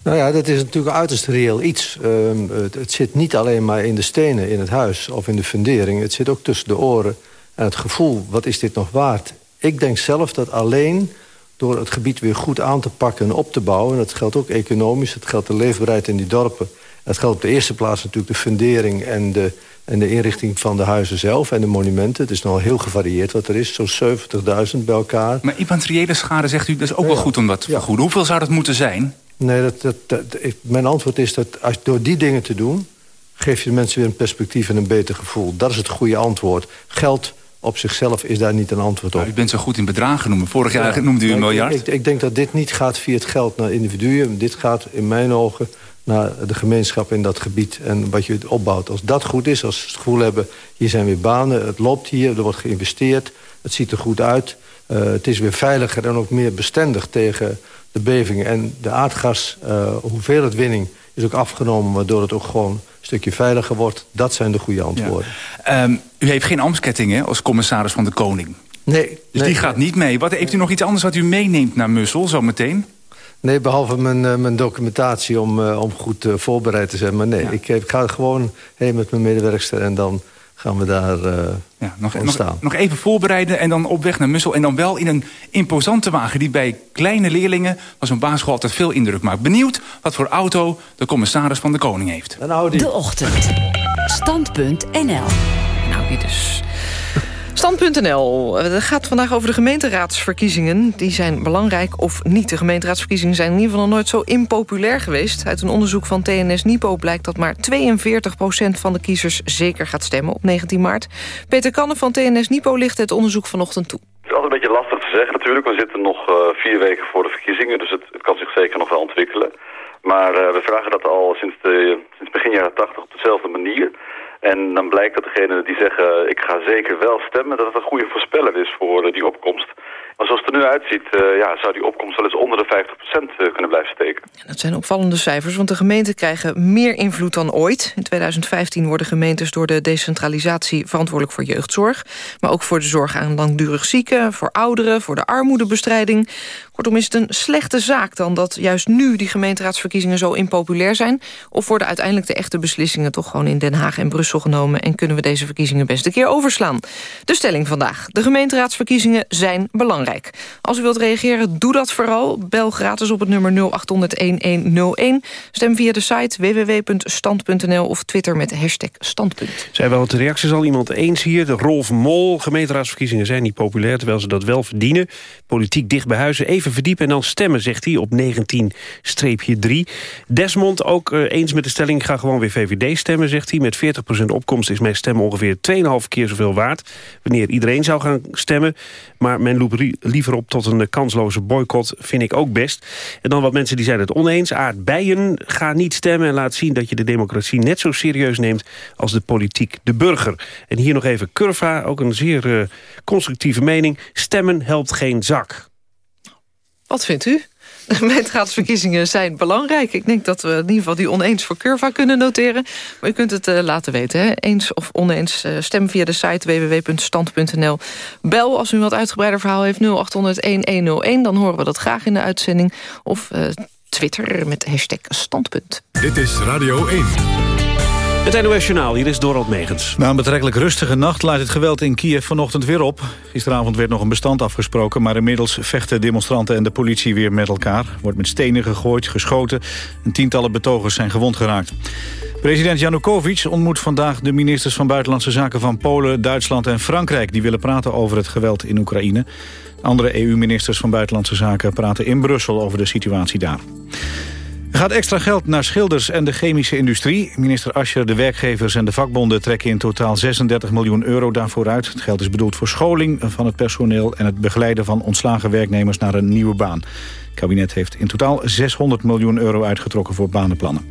Speaker 23: Nou ja, dat is natuurlijk een uiterst reëel iets. Um, het, het, zit niet alleen maar in de stenen in het huis of in de fundering. Het zit ook tussen de oren en het gevoel, wat is dit nog waard? Ik denk zelf dat alleen door het gebied weer goed aan te pakken en op te bouwen... en dat geldt ook economisch, het geldt de leefbaarheid in die dorpen... het geldt op de eerste plaats natuurlijk de fundering en de, en de inrichting van de huizen zelf... en de monumenten. Het is nogal heel gevarieerd wat er is, zo'n 70.000 bij elkaar.
Speaker 13: Maar immateriële schade, zegt u, dat is ook ja, wel goed om dat te vergoeden. Hoeveel zou dat moeten zijn?
Speaker 23: Nee, dat, dat, dat, mijn antwoord is dat als, door die dingen te doen... geef je de mensen weer een perspectief en een beter gevoel. Dat is het goede antwoord. Geld op zichzelf is daar niet een antwoord op.
Speaker 13: Nou, u bent zo goed in bedragen noemen. Vorig jaar ja, noemde u een miljard.
Speaker 23: Ik, ik, ik, denk dat dit niet gaat via het geld naar individuen. Dit gaat in mijn ogen naar de gemeenschap in dat gebied en wat je opbouwt. Als dat goed is, als ze het gevoel hebben... hier zijn weer banen, het loopt hier, er wordt geïnvesteerd... het ziet er goed uit, uh, het is weer veiliger en ook meer bestendig tegen de bevingen. En de aardgas, uh, hoeveelheid winning is ook afgenomen... waardoor het ook gewoon een stukje veiliger wordt. Dat zijn de goede antwoorden.
Speaker 13: Ja. Um, u heeft geen ambtsketting hè, als commissaris van de Koning.
Speaker 23: Nee.
Speaker 13: Dus
Speaker 23: nee,
Speaker 13: die gaat niet mee. Wat, heeft u nog iets anders wat u meeneemt naar Mussel zometeen?
Speaker 23: Nee, behalve mijn, uh, mijn documentatie om, uh, om goed uh, voorbereid te zijn. Maar nee, ja. ik, ik, ga gewoon heen met mijn medewerkster en dan gaan we daar uh,
Speaker 13: ja, nog, nog, nog, even voorbereiden en dan op weg naar Mussel. En dan wel in een imposante wagen die bij kleine leerlingen... was een basisschool altijd veel indruk maakt. Benieuwd wat voor auto de commissaris van de Koning heeft.
Speaker 12: De Ochtend. Stand.nl
Speaker 3: Nou, dit is... Stand.nl. Het gaat vandaag over de gemeenteraadsverkiezingen. Die zijn belangrijk of niet. De gemeenteraadsverkiezingen zijn in ieder geval nog nooit zo impopulair geweest. Uit een onderzoek van TNS Nipo blijkt dat maar 42% van de kiezers zeker gaat stemmen op 19 maart. Peter Kannen van TNS Nipo licht het onderzoek vanochtend toe.
Speaker 24: Het is altijd een beetje lastig te zeggen natuurlijk. We zitten nog uh, vier weken voor de verkiezingen, dus het, kan zich zeker nog wel ontwikkelen. Maar uh, we vragen dat al sinds, de, sinds begin jaren 80 op dezelfde manier. En dan blijkt dat degenen die zeggen, ik ga zeker wel stemmen, dat het een goede voorspeller is voor uh, die opkomst. Maar zoals het er nu uitziet, uh, ja, zou die opkomst wel eens onder de 50% kunnen blijven steken.
Speaker 3: Dat zijn opvallende cijfers, want de gemeenten krijgen meer invloed dan ooit. In 2015 worden gemeentes door de decentralisatie verantwoordelijk voor jeugdzorg. Maar ook voor de zorg aan langdurig zieken, voor ouderen, voor de armoedebestrijding. Kortom is het een slechte zaak dan dat juist nu die gemeenteraadsverkiezingen zo impopulair zijn? Of worden uiteindelijk de echte beslissingen toch gewoon in Den Haag en Brussel genomen... en kunnen we deze verkiezingen best een keer overslaan? De stelling vandaag. De gemeenteraadsverkiezingen zijn belangrijk. Als u wilt reageren, doe dat vooral. Bel gratis op het nummer 0800-1101. Stem via de site www.stand.nl of Twitter met hashtag standpunt.
Speaker 2: Zijn wel wat reacties al iemand eens hier. De Rolf Mol, gemeenteraadsverkiezingen zijn niet populair... terwijl ze dat wel verdienen. Politiek dicht bij huizen, even verdiepen en dan stemmen, zegt hij... op 19-3. Desmond, ook uh, eens met de stelling... ga gewoon weer VVD stemmen, zegt hij. Met 40% opkomst is mijn stem ongeveer 2,5 keer zoveel waard... wanneer iedereen zou gaan stemmen. Maar men loopt liever op tot een kansloze boycott, vind ik ook best. En dan wat mensen die zijn het oneens. Aardbeien, ga niet stemmen en laat zien dat je de democratie net zo serieus neemt... als de politiek de burger. En hier nog even Curva, ook een zeer uh, constructieve mening. Stemmen helpt geen zak.
Speaker 3: Wat vindt u? (laughs) Gemeenteraadsverkiezingen zijn belangrijk. Ik denk dat we in ieder geval die oneens voor Curva kunnen noteren. Maar u kunt het uh, laten weten. Hè? Eens of oneens, uh, stem via de site www.stand.nl. Bel als u wat uitgebreider verhaal heeft 0800-1101. Dan horen we dat graag in de uitzending. Of uh, Twitter met hashtag standpunt.
Speaker 1: Dit is Radio 1.
Speaker 2: Het NOS hier is Dorald Megens.
Speaker 4: Na een betrekkelijk rustige nacht laat het geweld in Kiev vanochtend weer op. Gisteravond werd nog een bestand afgesproken... maar inmiddels vechten demonstranten en de politie weer met elkaar. Wordt met stenen gegooid, geschoten en tientallen betogers zijn gewond geraakt. President Janukovic ontmoet vandaag de ministers van Buitenlandse Zaken van Polen, Duitsland en Frankrijk. Die willen praten over het geweld in Oekraïne. Andere EU-ministers van Buitenlandse Zaken praten in Brussel over de situatie daar. Er gaat extra geld naar schilders en de chemische industrie. Minister Ascher, de werkgevers en de vakbonden trekken in totaal 36 miljoen euro daarvoor uit. Het geld is bedoeld voor scholing van het personeel... en het begeleiden van ontslagen werknemers naar een nieuwe baan. Het kabinet heeft in totaal 600 miljoen euro uitgetrokken voor banenplannen.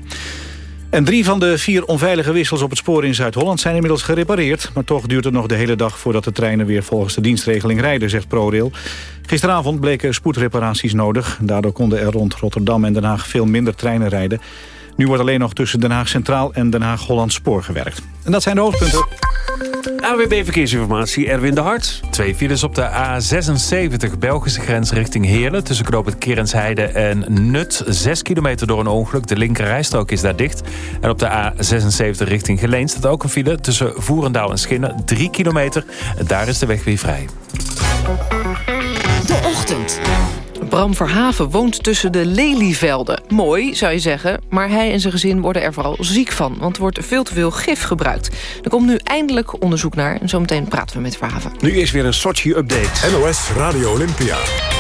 Speaker 4: En drie van de vier onveilige wissels op het spoor in Zuid-Holland zijn inmiddels gerepareerd. Maar toch duurt het nog de hele dag voordat de treinen weer volgens de dienstregeling rijden, zegt ProRail. Gisteravond bleken spoedreparaties nodig. Daardoor konden er rond Rotterdam en Den Haag veel minder treinen rijden. Nu wordt alleen nog tussen Den Haag Centraal en Den Haag Holland Spoor gewerkt. En dat zijn de hoofdpunten.
Speaker 2: AWB Verkeersinformatie, Erwin de Hart.
Speaker 8: Twee files op de A76, Belgische grens richting Heerlen... tussen knoop het Kerensheide en Nut. Zes kilometer door een ongeluk, de linkerrijstrook is daar dicht. En op de A76 richting Geleen staat ook een file... tussen Voerendaal en Schinnen, drie kilometer. Daar is de weg weer vrij.
Speaker 12: De ochtend.
Speaker 3: Bram Verhaven woont tussen de lelievelden. Mooi, zou je zeggen, maar hij en zijn gezin worden er vooral ziek van... want er wordt veel te veel gif gebruikt. Er komt nu eindelijk onderzoek naar en zometeen praten we met Verhaven.
Speaker 2: Nu is weer een Sochi-update.
Speaker 1: NOS Radio Olympia.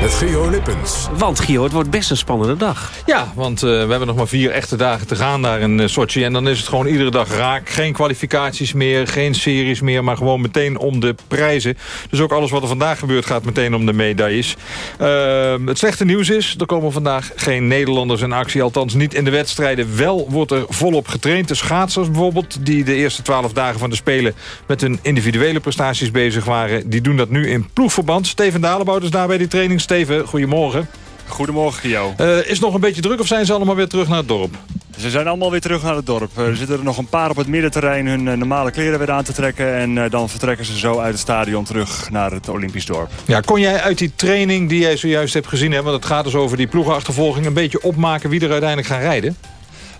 Speaker 1: Met Gio Lippens.
Speaker 2: Want Gio, het wordt best een spannende dag.
Speaker 25: Ja, want uh, we hebben nog maar vier echte dagen te gaan daar in uh, Sochi. En dan is het gewoon iedere dag raak. Geen kwalificaties meer, geen series meer, maar gewoon meteen om de prijzen. Dus ook alles wat er vandaag gebeurt gaat meteen om de medailles. Uh, het slechte nieuws is, er komen vandaag geen Nederlanders in actie. Althans niet in de wedstrijden. Wel wordt er volop getraind. De schaatsers bijvoorbeeld, die de eerste twaalf dagen van de Spelen... met hun individuele prestaties bezig waren... die doen dat nu in ploegverband. Steven Dalebout is daar bij die training Steven, goedemorgen.
Speaker 26: Goedemorgen, Jo.
Speaker 25: Uh, is het nog een beetje druk of zijn ze allemaal weer terug naar het dorp?
Speaker 26: Ze zijn allemaal weer terug naar het dorp. Er zitten er nog een paar op het middenterrein hun uh, normale kleren weer aan te trekken. En dan vertrekken ze zo uit het stadion terug naar het Olympisch dorp.
Speaker 25: Ja, kon jij uit die training die jij zojuist hebt gezien... Hè, want het gaat dus over die ploegenachtervolging... een beetje opmaken wie er uiteindelijk gaan rijden?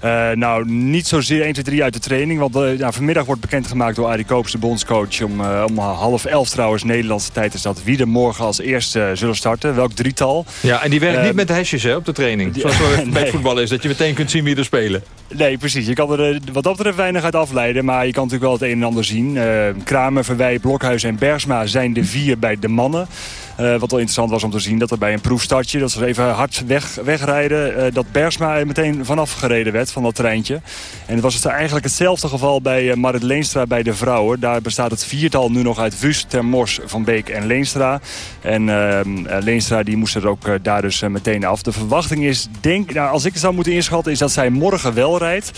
Speaker 26: Uh, nou, niet zozeer 1, 2, 3 uit de training. Want uh, ja, vanmiddag wordt bekendgemaakt door Arie Koops, de bondscoach... om, uh, om half elf trouwens Nederlandse tijd is dat... wie er morgen als eerste zullen starten. Welk drietal.
Speaker 25: Ja, en die werkt niet met de hesjes hè, op de training. Die, Zoals (laughs) nee. bij het voetbal is, dat je meteen kunt zien wie er spelen.
Speaker 26: Nee, precies. Je kan er wat dat betreft weinig uit afleiden. Maar je kan natuurlijk wel het een en ander zien. Kramer, Verwij, Blokhuis en Bergsma zijn de vier bij de mannen. Uh, wat wel interessant was om te zien dat er bij een proefstartje... dat ze even hard weg, wegrijden... Uh, dat Bergsma er meteen vanaf gereden werd van dat treintje. En het was het eigenlijk hetzelfde geval bij uh, Marit Leenstra bij de vrouwen. Daar bestaat het viertal nu nog uit Wust, Termors, Van Beek en Leenstra. En Leenstra die moest er ook daar dus meteen af. De verwachting is, denk, nou, als ik het zou moeten inschatten... is dat zij morgen wel rijdt.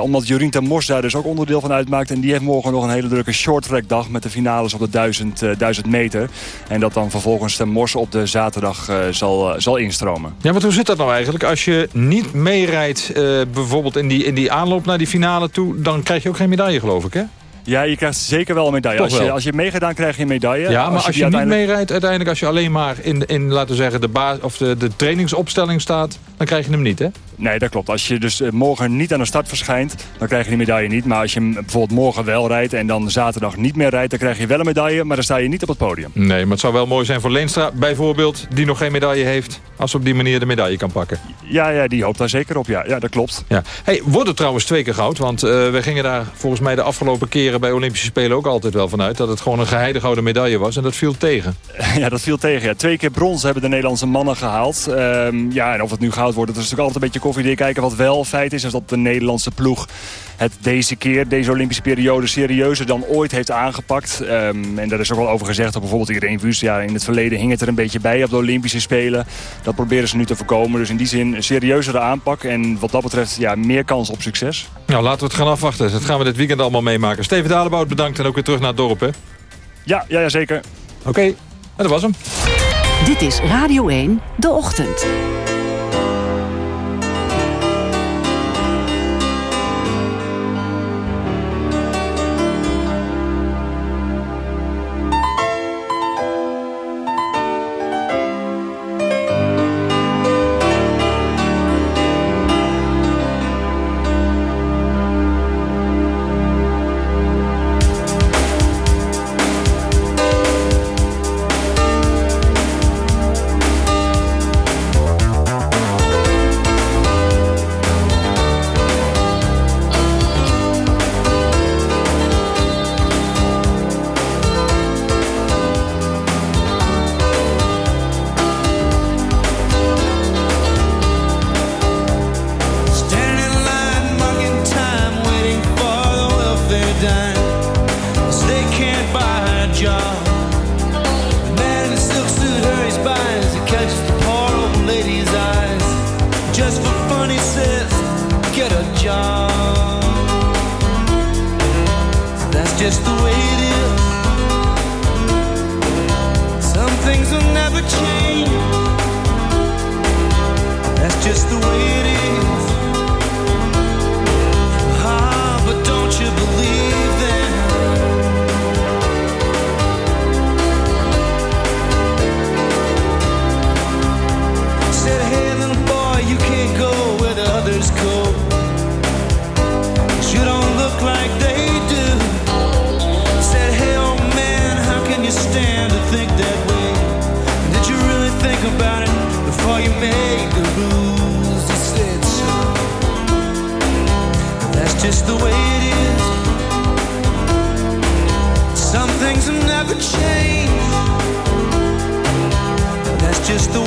Speaker 26: Omdat Jorien Termors daar dus ook onderdeel van uitmaakt. En die heeft morgen nog een hele drukke short-track dag... met de finales op de 1000, 1000 meter. En dat dan vervolgens de mors op de zaterdag uh, zal, zal instromen.
Speaker 25: Ja, maar hoe zit dat nou eigenlijk? Als je niet meerijdt, bijvoorbeeld in die, in die aanloop naar die finale toe... dan krijg je ook geen medaille, geloof ik, hè?
Speaker 26: Ja, je krijgt zeker wel een medaille.
Speaker 25: Toch
Speaker 26: Als je,
Speaker 25: wel.
Speaker 26: als je meegedaan krijg je een medaille.
Speaker 25: Ja, maar als je, niet meerijdt, uiteindelijk als je alleen maar in, in laten we zeggen, de, baas, of de, de trainingsopstelling staat, dan krijg je hem niet, hè?
Speaker 26: Nee, dat klopt. Als je dus eh, morgen niet aan de start verschijnt, dan krijg je die medaille niet. Maar als je bijvoorbeeld morgen wel rijdt en dan zaterdag niet meer rijdt... dan krijg je wel een medaille, maar dan sta je niet op het podium.
Speaker 25: Nee, maar het zou wel mooi zijn voor Leenstra bijvoorbeeld, die nog geen medaille heeft, als ze op die manier de medaille kan pakken.
Speaker 26: Ja, ja die hoopt daar zeker op. Ja, ja dat klopt.
Speaker 25: Ja. Hey, wordt het trouwens twee keer goud? Want eh, we gingen daar volgens mij de afgelopen keren bij Olympische Spelen ook altijd wel vanuit. Dat het gewoon een geheide gouden medaille was. En dat viel tegen. (laughs)
Speaker 26: Ja, dat viel tegen. Ja. Twee keer brons hebben de Nederlandse mannen gehaald. Ehm, ja, en of het nu goud wordt, dat is natuurlijk altijd een beetje koffiedik kijken. Wat wel feit is, is dat de Nederlandse ploeg het deze keer, deze Olympische periode, serieuzer dan ooit heeft aangepakt. Ehm, en daar is ook wel over gezegd dat bijvoorbeeld Irene Wust, ja, in het verleden hing het er een beetje bij op de Olympische Spelen. Dat proberen ze nu te voorkomen. Dus in die zin een serieuzere aanpak. En wat dat betreft, ja, meer kans op succes.
Speaker 25: Nou, laten we het gaan afwachten. Dat gaan we dit weekend allemaal meemaken. Steven Dalebout bedankt en ook weer terug naar het dorp, hè?
Speaker 26: Ja, ja, ja zeker.
Speaker 25: Oké, en dat was hem.
Speaker 12: Dit is Radio 1, De Ochtend.
Speaker 27: Lady's eyes. Just for fun, he says, get a job. So that's just the way it is. Some things will never change. That's just the way it is. Ah, but don't you believe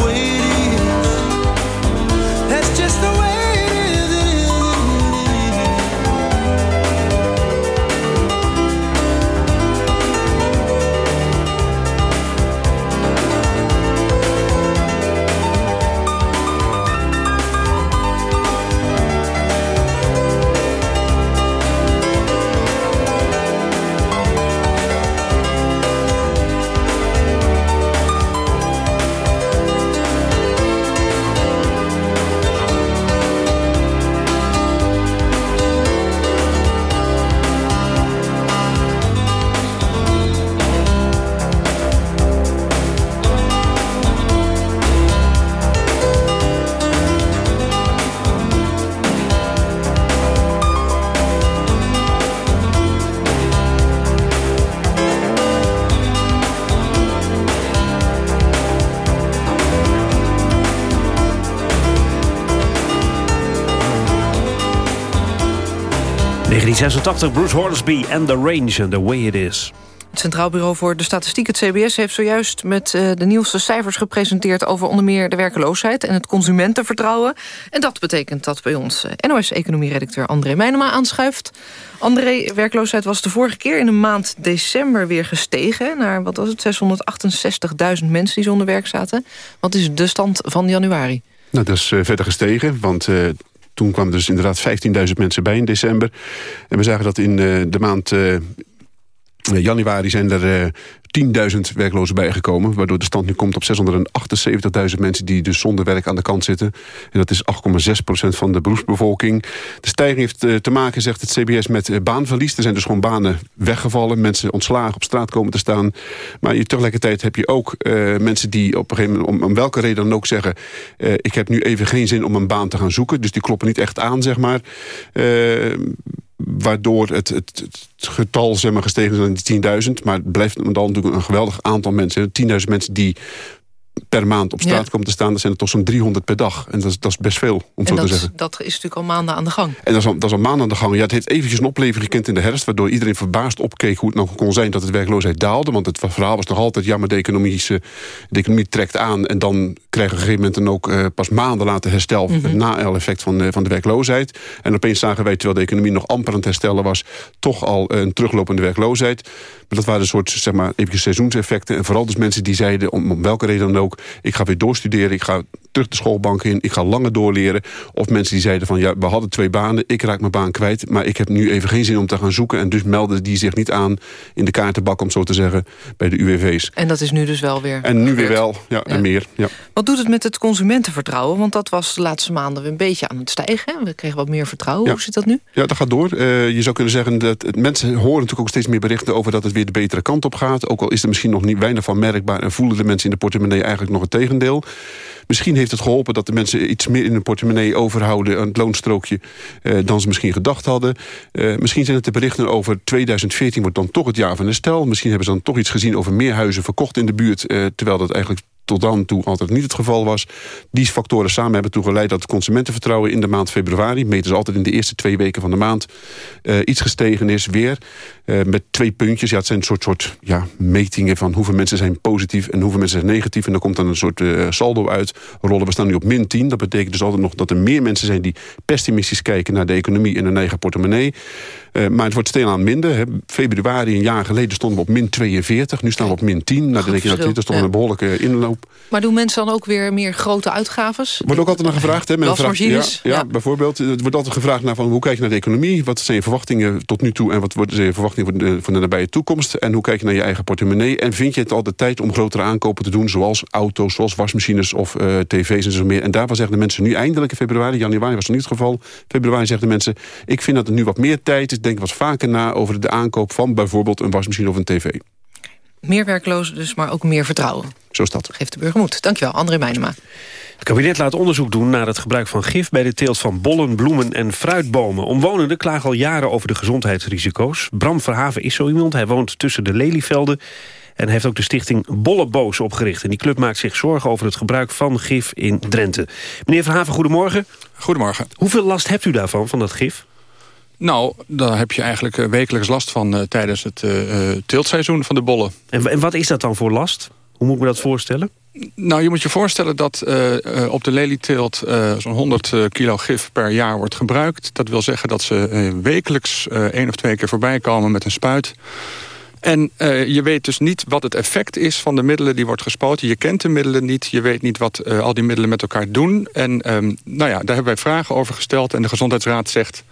Speaker 27: away.
Speaker 2: ...1986, Bruce Hornsby and The Range and The Way It Is.
Speaker 3: Het Centraal Bureau voor de Statistiek, het CBS... heeft zojuist met eh, de nieuwste cijfers gepresenteerd... over onder meer de werkeloosheid en het consumentenvertrouwen. En dat betekent dat bij ons eh, NOS-economie-redacteur André Meijnema aanschuift. André, werkloosheid was de vorige keer in de maand december weer gestegen... naar, wat was het, 668.000 mensen die zonder werk zaten. Wat is de stand van januari?
Speaker 28: Nou, dat is eh, verder gestegen, want eh, toen kwamen er dus inderdaad 15.000 mensen bij in december. En we zagen dat in eh, de maand eh, januari zijn er 10.000 werklozen bijgekomen. Waardoor de stand nu komt op 678.000 mensen die dus zonder werk aan de kant zitten. En dat is 8,6% van de beroepsbevolking. De stijging heeft eh, te maken, zegt het CBS, met eh, baanverlies. Er zijn dus gewoon banen weggevallen. Mensen ontslagen op straat komen te staan. Maar je, tegelijkertijd heb je ook uh, mensen die op een gegeven moment... om, welke reden dan ook zeggen... Ik heb nu even geen zin om een baan te gaan zoeken. Dus die kloppen niet echt aan, zeg maar. Waardoor het, het, het, getal zeg maar, gestegen is naar die 10.000. Maar het blijft dan natuurlijk een geweldig aantal mensen. 10.000 mensen die per maand op straat ja. komt te staan... dat zijn er toch zo'n 300 per dag. En dat is, dat is best veel, om
Speaker 3: en
Speaker 28: zo
Speaker 3: dat,
Speaker 28: te zeggen.
Speaker 3: dat is natuurlijk al maanden aan de gang.
Speaker 28: En dat is, al, dat is al maanden aan de gang. Ja, het heeft eventjes een opleving gekend in de herfst... waardoor iedereen verbaasd opkeek hoe het nou kon zijn... dat de werkloosheid daalde. Want het verhaal was nog altijd... ja, maar de economie, de economie trekt aan... en dan krijgen we op een gegeven moment dan ook uh, pas maanden later herstel... Mm -hmm. na effect van, uh, van de werkloosheid. En opeens zagen wij, terwijl de economie nog amper aan het herstellen was... toch al een teruglopende werkloosheid. Maar dat waren een soort, zeg maar, eventjes seizoenseffecten. En vooral dus mensen die zeiden, om welke reden dan ook... ik ga weer doorstuderen, ik ga terug de schoolbank in... ik ga langer doorleren. Of mensen die zeiden van, ja, we hadden twee banen... ik raak mijn baan kwijt, maar ik heb nu even geen zin om te gaan zoeken... en dus melden die zich niet aan in de kaartenbak, om zo te zeggen... bij de UWV's.
Speaker 3: En dat is nu dus wel weer
Speaker 28: En nu weer wel, ja, ja. en meer, ja.
Speaker 3: Wat doet het met het consumentenvertrouwen? Want dat was de laatste maanden weer een beetje aan het stijgen. We kregen wat meer vertrouwen.
Speaker 28: Ja.
Speaker 3: Hoe zit dat nu?
Speaker 28: Ja, dat gaat door. Uh, je zou kunnen zeggen dat het, mensen horen natuurlijk ook steeds meer berichten... over dat het weer de betere kant op gaat. Ook al is er misschien nog niet weinig van merkbaar... en voelen de mensen in de portemonnee eigenlijk nog het tegendeel. Misschien heeft het geholpen dat de mensen iets meer in hun portemonnee overhouden... aan het loonstrookje uh, dan ze misschien gedacht hadden. Uh, misschien zijn het de berichten over 2014 wordt dan toch het jaar van herstel. Misschien hebben ze dan toch iets gezien over meer huizen verkocht in de buurt... Uh, terwijl dat eigenlijk tot dan toe altijd niet het geval was. Die factoren samen hebben ertoe geleid dat het consumentenvertrouwen in de maand februari, meten ze altijd in de eerste twee weken van de maand, uh, iets gestegen is weer. Uh, met twee puntjes. Ja, het zijn een soort, soort ja, metingen van hoeveel mensen zijn positief en hoeveel mensen zijn negatief. En dan komt dan een soort uh, saldo uit. Rollen we staan nu op min 10. Dat betekent dus altijd nog dat er meer mensen zijn die pessimistisch kijken naar de economie en hun eigen portemonnee. Maar het wordt stilaan minder. Hè. Februari, een jaar geleden, stonden we op min 42. Nu staan we op min 10. Nou, dan denk je, dat is toch een behoorlijke inloop.
Speaker 3: Maar doen mensen dan ook weer meer grote uitgaves?
Speaker 28: Wordt ook altijd naar gevraagd. Hè. Men vraagt, ja, ja, ja, bijvoorbeeld. Het wordt altijd gevraagd naar van hoe kijk je naar de economie? Wat zijn je verwachtingen tot nu toe? En wat worden je verwachtingen voor de, voor de nabije toekomst? En hoe kijk je naar je eigen portemonnee? En vind je het altijd tijd om grotere aankopen te doen? Zoals auto's, zoals wasmachines of uh, tv's en zo meer. En daarvan zeggen de mensen nu eindelijk in februari. Januari was nog niet het geval. Februari zeggen de mensen, ik vind dat het nu wat meer tijd is. Denk wat vaker na over de aankoop van bijvoorbeeld een wasmachine of een tv.
Speaker 3: Meer werklozen dus, maar ook meer vertrouwen.
Speaker 28: Zo is dat.
Speaker 3: Geeft de burger moed. Dankjewel, André Meijnema.
Speaker 2: Het kabinet laat onderzoek doen naar het gebruik van gif... bij de teelt van bollen, bloemen en fruitbomen. Omwonenden klagen al jaren over de gezondheidsrisico's. Bram Verhaven is zo iemand. Hij woont tussen de lelievelden... en heeft ook de stichting Bolleboos opgericht. En die club maakt zich zorgen over het gebruik van gif in Drenthe. Meneer Verhaven, goedemorgen.
Speaker 29: Goedemorgen.
Speaker 2: Hoeveel last hebt u daarvan, van dat gif?
Speaker 29: Nou, daar heb je eigenlijk wekelijks last van uh, tijdens het uh, teeltseizoen van de bollen.
Speaker 2: En, en wat is dat dan voor last? Hoe moet ik me dat voorstellen?
Speaker 29: Nou, je moet je voorstellen dat uh, op de lelieteelt uh, zo'n 100 kilo gif per jaar wordt gebruikt. Dat wil zeggen dat ze wekelijks één of twee keer voorbij komen met een spuit. En je weet dus niet wat het effect is van de middelen die wordt gespoten. Je kent de middelen niet, je weet niet wat al die middelen met elkaar doen. En um, nou ja, daar hebben wij vragen over gesteld en de Gezondheidsraad zegt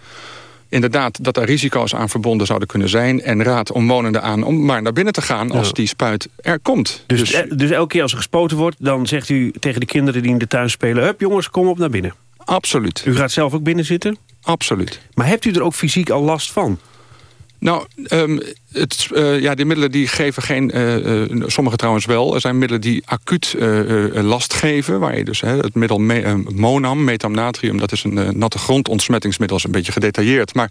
Speaker 29: inderdaad dat er risico's aan verbonden zouden kunnen zijn... en raad omwonenden aan om maar naar binnen te gaan als ja. die spuit er komt.
Speaker 2: Dus, dus, dus, elke keer als er gespoten wordt... dan zegt u tegen de kinderen die in de tuin spelen... hup jongens, kom op naar binnen.
Speaker 29: Absoluut.
Speaker 2: U gaat zelf ook binnen zitten?
Speaker 29: Absoluut.
Speaker 2: Maar hebt u er ook fysiek al last van?
Speaker 29: Nou, um, ja, die middelen die geven geen... Uh, uh, sommige trouwens wel. Er zijn middelen die acuut last geven. Waar je dus het middel me, Monam, metamnatrium... dat is een natte grondontsmettingsmiddel. is een beetje gedetailleerd. Maar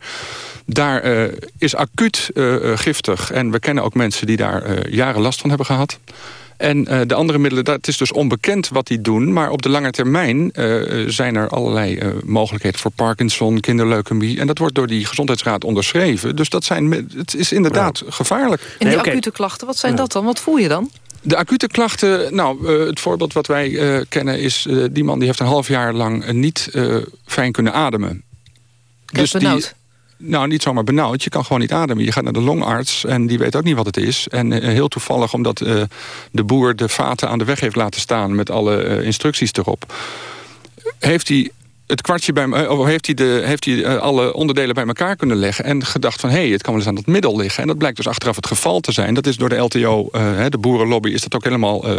Speaker 29: daar is acuut giftig. En we kennen ook mensen die daar jaren last van hebben gehad. En uh, de andere middelen, dat is dus onbekend wat die doen. Maar op de lange termijn uh, zijn er allerlei uh, mogelijkheden voor Parkinson, kinderleukemie. En dat wordt door die gezondheidsraad onderschreven. Dus dat zijn, het is inderdaad ja. gevaarlijk.
Speaker 3: En die nee, okay. acute klachten, wat zijn ja. dat dan? Wat voel je dan?
Speaker 29: De acute klachten, nou, het voorbeeld wat wij kennen is... die man die heeft een half jaar lang niet fijn kunnen ademen.
Speaker 3: Dus benauwd.
Speaker 29: Die, nou, niet zomaar benauwd. Je kan gewoon niet ademen. Je gaat naar de longarts en die weet ook niet wat het is. En uh, heel toevallig omdat uh, de boer de vaten aan de weg heeft laten staan... met alle uh, instructies erop... heeft hij het kwartje bij of heeft hij, de, heeft hij eh, alle onderdelen bij elkaar kunnen leggen en gedacht van hé, hey, het kan wel eens aan het middel liggen. En dat blijkt dus achteraf het geval te zijn. Dat is door de LTO, eh, de boerenlobby, is dat ook helemaal eh,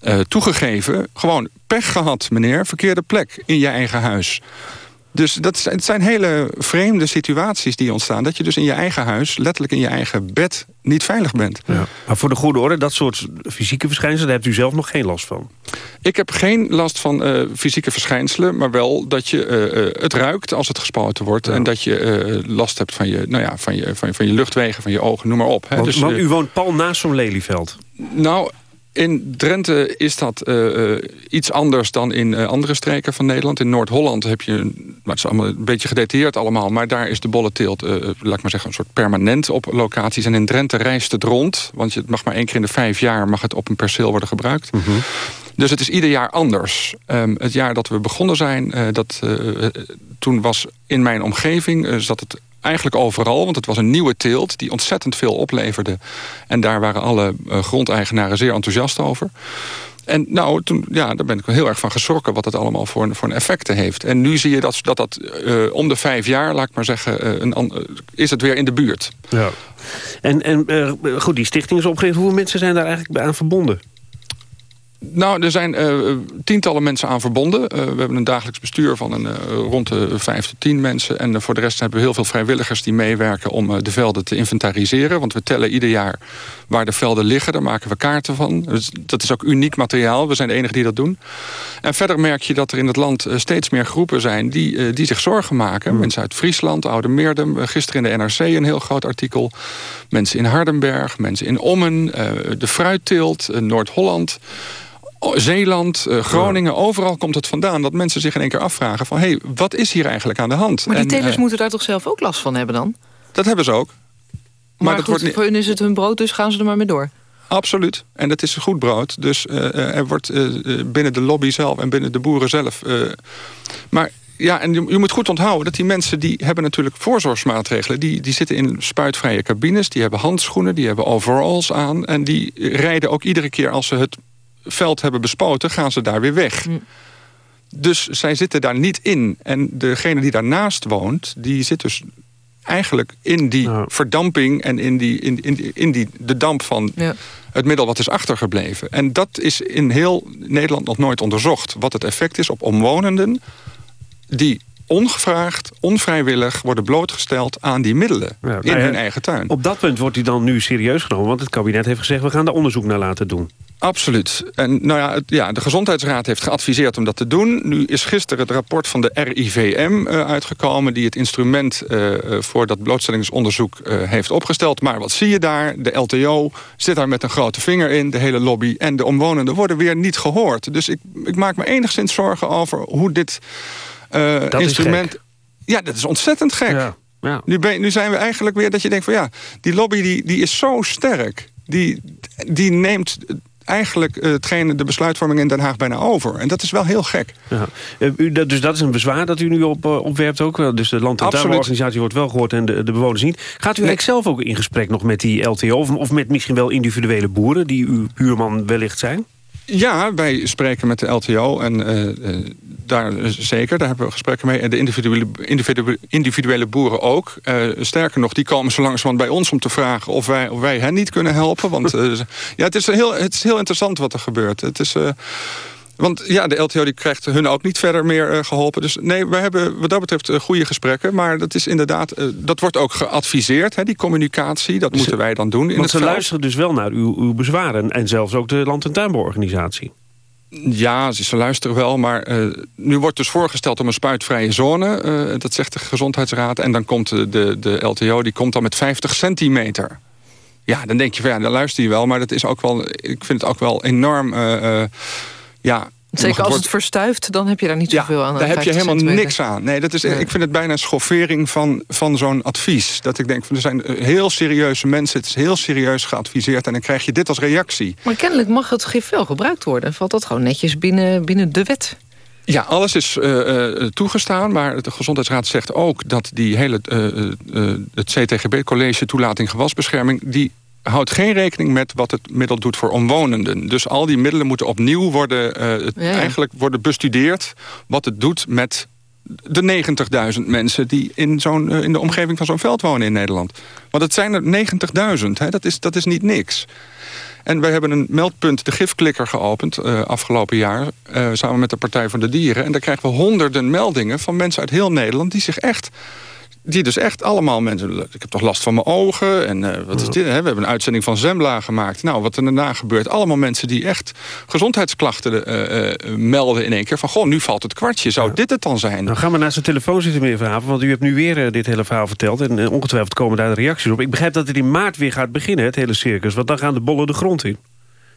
Speaker 29: eh, toegegeven. Gewoon pech gehad, meneer, verkeerde plek in je eigen huis. Dus dat zijn, het zijn hele vreemde situaties die ontstaan. Dat je dus in je eigen huis, letterlijk in je eigen bed, niet veilig bent.
Speaker 2: Maar voor de goede orde, dat soort fysieke verschijnselen... daar hebt u zelf nog geen last van.
Speaker 29: Ik heb geen last van eh, fysieke verschijnselen, maar wel dat je eh, eh, het ruikt als het gespoten wordt. En dat je last hebt van je, nou ja, van, je, van, je, van je luchtwegen, van je ogen, noem maar op. Hè.
Speaker 2: Want,
Speaker 29: Dus,
Speaker 2: want u woont pal naast zo'n lelieveld.
Speaker 29: nou, in Drenthe is dat eh, eh, iets anders dan in eh, andere streken van Nederland. In Noord-Holland heb je, maar het is allemaal een beetje gedetailleerd allemaal... maar daar is de bollenteelt, laat ik maar zeggen, een soort permanent op locaties. En in Drenthe reist het rond, want je het mag maar één keer in de vijf jaar... mag het op een perceel worden gebruikt. Dus het is ieder jaar anders. Ehm, het jaar dat we begonnen zijn, dat, toen was in mijn omgeving... zat het eigenlijk overal, want het was een nieuwe teelt... die ontzettend veel opleverde. En daar waren alle eh, grondeigenaren zeer enthousiast over. En nou, toen, ja, daar ben ik wel heel erg van geschrokken... wat het allemaal voor, een- voor een effecten heeft. En nu zie je dat dat, dat eh, om de vijf jaar, laat ik maar zeggen... eh, een, is het weer in de buurt.
Speaker 2: Ja. En, en eh, goed, die stichting is opgericht. Hoeveel mensen zijn daar eigenlijk aan verbonden?
Speaker 29: Nou, er zijn eh, tientallen mensen aan verbonden. Eh, we hebben een dagelijks bestuur van een, eh, rond de vijf tot tien mensen. En voor de rest hebben we heel veel vrijwilligers die meewerken... om de velden te inventariseren. Want we tellen ieder jaar waar de velden liggen. Daar maken we kaarten van. Dus dat is ook uniek materiaal. We zijn de enigen die dat doen. En verder merk je dat er in het land steeds meer groepen zijn... die, die zich zorgen maken. Mensen uit Friesland, Oude Meerdum. eh, gisteren in de NRC een heel groot artikel. Mensen in Hardenberg, mensen in Ommen. de fruitteelt, Noord-Holland... Oh, Zeeland, eh, Groningen, overal komt het vandaan... dat mensen zich in één keer afvragen van... hé, hey, wat is hier eigenlijk aan de hand?
Speaker 3: Maar die
Speaker 29: En,
Speaker 3: telers
Speaker 29: eh,
Speaker 3: moeten daar toch zelf ook last van hebben dan?
Speaker 29: Dat hebben ze ook.
Speaker 3: Maar,
Speaker 29: dat
Speaker 3: goed,
Speaker 29: wordt niet-
Speaker 3: voor hun is het hun brood, dus gaan ze er maar mee door.
Speaker 29: Absoluut. En dat is goed brood. Dus eh, er wordt binnen de lobby zelf en binnen de boeren zelf... maar ja, en je, je moet goed onthouden dat die mensen... die hebben natuurlijk voorzorgsmaatregelen. Die, die zitten in spuitvrije cabines, die hebben handschoenen... die hebben overalls aan en die rijden ook iedere keer als ze het veld hebben bespoten... gaan ze daar weer weg. Dus zij zitten daar niet in. En degene die daarnaast woont, die zit dus eigenlijk in die verdamping... en in, die, in, in, in die, de damp van het middel wat is achtergebleven. En dat is in heel Nederland nog nooit onderzocht. Wat het effect is op omwonenden die ongevraagd, onvrijwillig worden blootgesteld aan die middelen
Speaker 2: Ja,
Speaker 29: in
Speaker 2: nou ja,
Speaker 29: hun eigen tuin.
Speaker 2: Op dat punt wordt hij dan nu serieus genomen. Want het kabinet heeft gezegd, we gaan daar onderzoek naar laten doen.
Speaker 29: Absoluut. En nou ja, het, ja, de Gezondheidsraad heeft geadviseerd om dat te doen. Nu is gisteren het rapport van de RIVM eh, uitgekomen... die het instrument eh, eh, voor dat blootstellingsonderzoek heeft opgesteld. Maar wat zie je daar? De LTO zit daar met een grote vinger in, de hele lobby... en de omwonenden worden weer niet gehoord. Dus ik, ik maak me enigszins zorgen over hoe dit
Speaker 2: is
Speaker 29: instrument... Ja, dat is ontzettend gek.
Speaker 2: Ja.
Speaker 29: Nu, ben, nu zijn we eigenlijk weer dat je denkt van ja, die lobby die, die is zo sterk. Die, die neemt eigenlijk eh, hetgene de besluitvorming in Den Haag bijna over. En dat is wel heel gek.
Speaker 2: Ja. Eh, U, dat, dus dat is een bezwaar dat u nu op, opwerpt ook. Dus de land- en wordt wel gehoord en de, de bewoners niet. Gaat u eigenlijk zelf ook in gesprek nog met die LTO... Of, of met misschien wel individuele boeren die uw buurman wellicht zijn?
Speaker 29: Ja, wij spreken met de LTO en daar eh, zeker, daar hebben we gesprekken mee. En de individuele, individuele, individuele boeren ook. Eh, sterker nog, die komen zo langzamerhand bij ons om te vragen of wij, of wij hen niet kunnen helpen. Want eh, ja, het, is heel, het is heel interessant wat er gebeurt. Het is... want ja, de LTO die krijgt hun ook niet verder meer eh, geholpen. Dus nee, wij hebben wat dat betreft goede gesprekken. Maar dat is inderdaad, dat wordt ook geadviseerd, hè, die communicatie. Dat moeten wij dan doen in
Speaker 2: Want
Speaker 29: het
Speaker 2: ze
Speaker 29: veld.
Speaker 2: luisteren dus wel naar uw, uw bezwaren. En zelfs ook de land- en tuinbouworganisatie.
Speaker 29: Ja, ze, luisteren wel, maar eh, nu wordt dus voorgesteld om een spuitvrije zone. eh, dat zegt de Gezondheidsraad. En dan komt de, de, de LTO, die komt dan met 50 centimeter. Ja, dan denk je van ja, dan luister je wel. Maar dat is ook wel, ik vind het ook wel enorm, eh, eh, ja...
Speaker 3: Zeker als het verstuift, dan heb je daar niet zoveel aan.
Speaker 29: daar heb je
Speaker 3: 50
Speaker 29: helemaal
Speaker 3: centimeter.
Speaker 29: niks aan. Nee, dat is, ik vind het bijna een schoffering van, van zo'n advies. Dat ik denk, van, er zijn eh, heel serieuze mensen... het is heel serieus geadviseerd... en dan krijg je dit als reactie.
Speaker 3: Maar kennelijk mag het gif wel gebruikt worden. Valt dat gewoon netjes binnen, binnen de wet?
Speaker 29: Ja, alles is eh, eh, toegestaan, maar de Gezondheidsraad zegt ook... dat die hele, het CTGB-college toelating gewasbescherming... die houdt geen rekening met wat het middel doet voor omwonenden. Dus al die middelen moeten opnieuw worden, eh, het
Speaker 3: Ja, ja.
Speaker 29: eigenlijk worden bestudeerd... wat het doet met de 90.000 mensen die in, zo'n, eh, in de omgeving van zo'n veld wonen in Nederland. Want het zijn er 90.000, hè? Dat, is, dat is niet niks. En wij hebben een meldpunt, de gifklikker, geopend uh, afgelopen jaar... Uh, samen met de Partij voor de Dieren. En daar krijgen we honderden meldingen van mensen uit heel Nederland... die zich echt die dus echt allemaal mensen... Ik heb toch last van mijn ogen en uh, wat is dit? Hè? We hebben een uitzending van Zembla gemaakt. Nou, wat er daarna gebeurt. Allemaal mensen die echt gezondheidsklachten uh, uh, melden in één keer. Van, goh, nu valt het kwartje. Zou ja. dit het dan zijn?
Speaker 2: Nou gaan we naast de telefoon zitten, meneer Verhaven. Want u hebt nu weer dit hele verhaal verteld. En ongetwijfeld komen daar de reacties op. Ik begrijp dat het in maart weer gaat beginnen, het hele circus. Want dan gaan de bollen de grond in.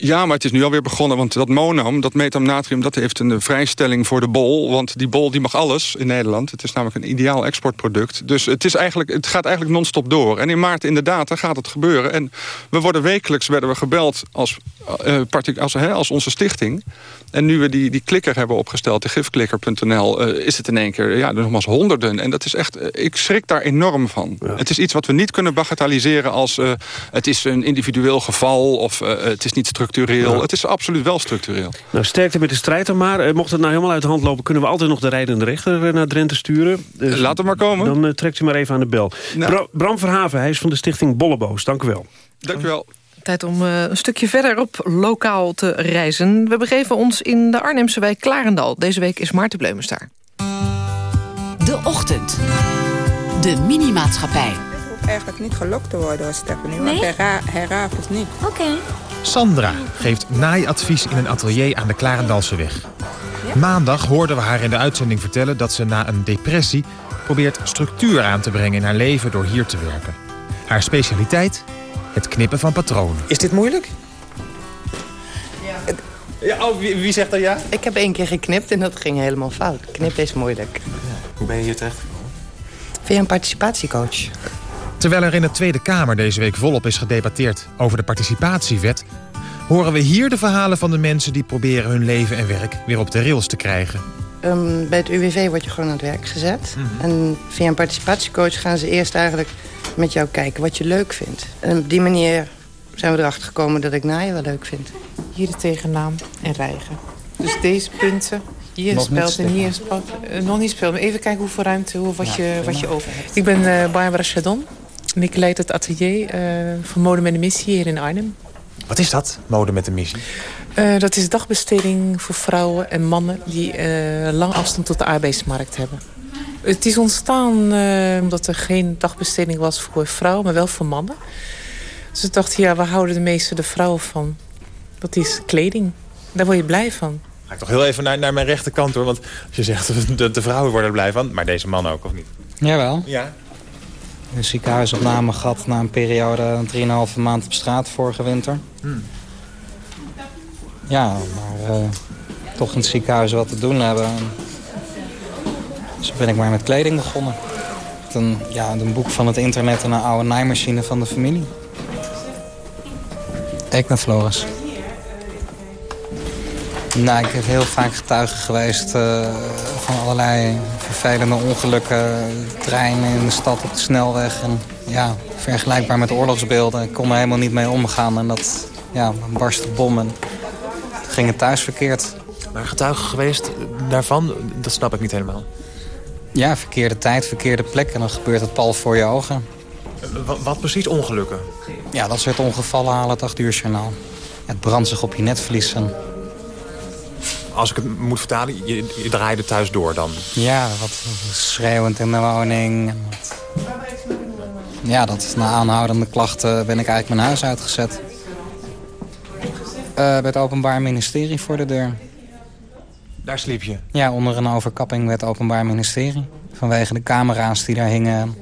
Speaker 29: Ja, maar het is nu alweer begonnen, want dat monam, dat metamnatrium... dat heeft een vrijstelling voor de bol, want die bol die mag alles in Nederland. Het is namelijk een ideaal exportproduct. Dus het, is eigenlijk, het gaat eigenlijk non-stop door. En in maart inderdaad, dan gaat het gebeuren. En we worden wekelijks werden we gebeld als, uh, als, hè, als onze stichting. En nu we die, die klikker hebben opgesteld, de gifklikker.nl... Uh, is het in één keer ja, nogmaals honderden. En dat is echt, uh, ik schrik daar enorm van. Ja. Het is iets wat we niet kunnen bagatelliseren als... Het is een individueel geval of het is niet structureel. Ja. Het is absoluut wel structureel.
Speaker 2: Nou, sterkte met de strijd dan maar. mocht het nou helemaal uit de hand lopen... kunnen we altijd nog de rijdende rechter naar Drenthe sturen.
Speaker 29: Dus Laat hem maar komen.
Speaker 2: Dan trekt u maar even aan de bel. Nou. Bra Bram Verhaven, hij is van de stichting Bolleboos. Dank u wel.
Speaker 29: Dank u wel.
Speaker 3: Tijd om een stukje verder op lokaal te reizen. We begeven ons in de Arnhemse wijk Klarendal. Deze week is Maarten Bleumens daar.
Speaker 12: De Ochtend. De Minimaatschappij.
Speaker 30: Het hoeft eigenlijk niet gelokt te worden door Stephanie. Nee? Want hij, niet.
Speaker 31: Oké. Okay. Sandra geeft naaiadvies in een atelier aan de Klarendalseweg. Maandag hoorden we haar in de uitzending vertellen... dat ze na een depressie probeert structuur aan te brengen in haar leven door hier te werken. Haar specialiteit? Het knippen van patronen.
Speaker 32: Is dit moeilijk?
Speaker 30: Ja.
Speaker 32: ja oh, wie, wie, zegt dat ja?
Speaker 30: Ik heb één keer geknipt en dat ging helemaal fout. Knippen is moeilijk. Ja.
Speaker 32: Hoe ben je hier terecht
Speaker 30: Via een participatiecoach.
Speaker 31: Terwijl er in de Tweede Kamer deze week volop is gedebatteerd over de participatiewet... horen we hier de verhalen van de mensen die proberen hun leven en werk weer op de rails te krijgen.
Speaker 30: Um, bij het UWV word je gewoon aan het werk gezet. Mm -hmm. En via een participatiecoach gaan ze eerst eigenlijk met jou kijken wat je leuk vindt. En op die manier zijn we erachter gekomen dat ik naaien wel leuk vind.
Speaker 33: Hier de tegennaam en rijgen. Dus deze punten, hier nog speld en hier speld. Uh, nog niet speld, maar even kijken hoeveel ruimte, hoe, wat, ja, je, wat je over hebt. Ik ben uh, Barbara Chadon en ik leid het atelier uh, van Mode met een Missie hier in Arnhem.
Speaker 32: Wat is dat, Mode met een Missie?
Speaker 33: Uh, dat is dagbesteding voor vrouwen en mannen die uh, lang afstand tot de arbeidsmarkt hebben. Het is ontstaan uh, omdat er geen dagbesteding was voor vrouwen, maar wel voor mannen. Dus ik dacht, ja, waar houden de meeste de vrouwen van? Dat is kleding. Daar word je blij van.
Speaker 32: Ga ik toch heel even naar, naar mijn rechterkant hoor. Want als je zegt, de, de vrouwen worden er blij van. Maar deze man ook, of niet?
Speaker 30: Jawel.
Speaker 32: Ja.
Speaker 30: Een ziekenhuisopname gehad na een periode, 3,5 maand op straat vorige winter. Hmm. Ja, maar uh, toch in het ziekenhuis wat te doen hebben. Dus ben ik maar met kleding begonnen. Een, ja, een boek van het internet en een oude naaimachine van de familie. Ik ben Floris. Nou, ik heb heel vaak getuige geweest uh, van allerlei vervelende ongelukken. Treinen in de stad op de snelweg. En, ja, vergelijkbaar met oorlogsbeelden. Ik kon er helemaal niet mee omgaan. En dat ja, barstte bommen. ging het thuis verkeerd.
Speaker 32: Maar getuige geweest daarvan, dat snap ik niet helemaal.
Speaker 30: Ja, verkeerde tijd, verkeerde plek en dan gebeurt het pal voor je ogen.
Speaker 32: Wat, wat precies ongelukken?
Speaker 30: Ja, dat soort ongevallen halen het 8 uur journaal. Het brandt zich op je netvlies. En...
Speaker 32: Als ik het moet vertalen, je, je draaide thuis door dan?
Speaker 30: Ja, wat schreeuwend in de woning. Ja, dat na aanhoudende klachten ben ik eigenlijk mijn huis uitgezet. Uh, bij het Openbaar Ministerie voor de deur.
Speaker 32: Daar sliep je?
Speaker 30: Ja, onder een overkapping bij het Openbaar Ministerie. Vanwege de camera's die daar hingen.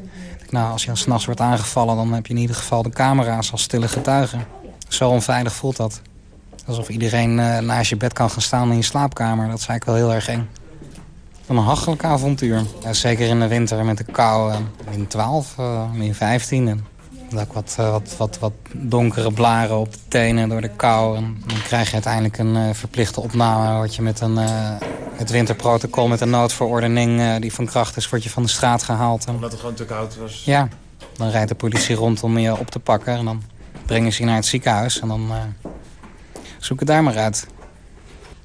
Speaker 30: Nou, als je s'nachts wordt aangevallen... dan heb je in ieder geval de camera's als stille getuigen. Zo onveilig voelt dat. Alsof iedereen uh, naast je bed kan gaan staan in je slaapkamer. Dat is eigenlijk wel heel erg eng. Een hachelijk avontuur. Ja, zeker in de winter met de kou. Uh, min 12, uh, min 15. En dat ook wat, wat, wat, wat donkere blaren op de tenen door de kou. En dan krijg je uiteindelijk een verplichte opname. Word je met een het winterprotocol met een noodverordening die van kracht is, word je van de straat gehaald. En...
Speaker 32: Omdat het gewoon te koud was?
Speaker 30: Ja, dan rijdt de politie rond om je op te pakken. En dan brengen ze je naar het ziekenhuis en dan zoek het daar maar uit.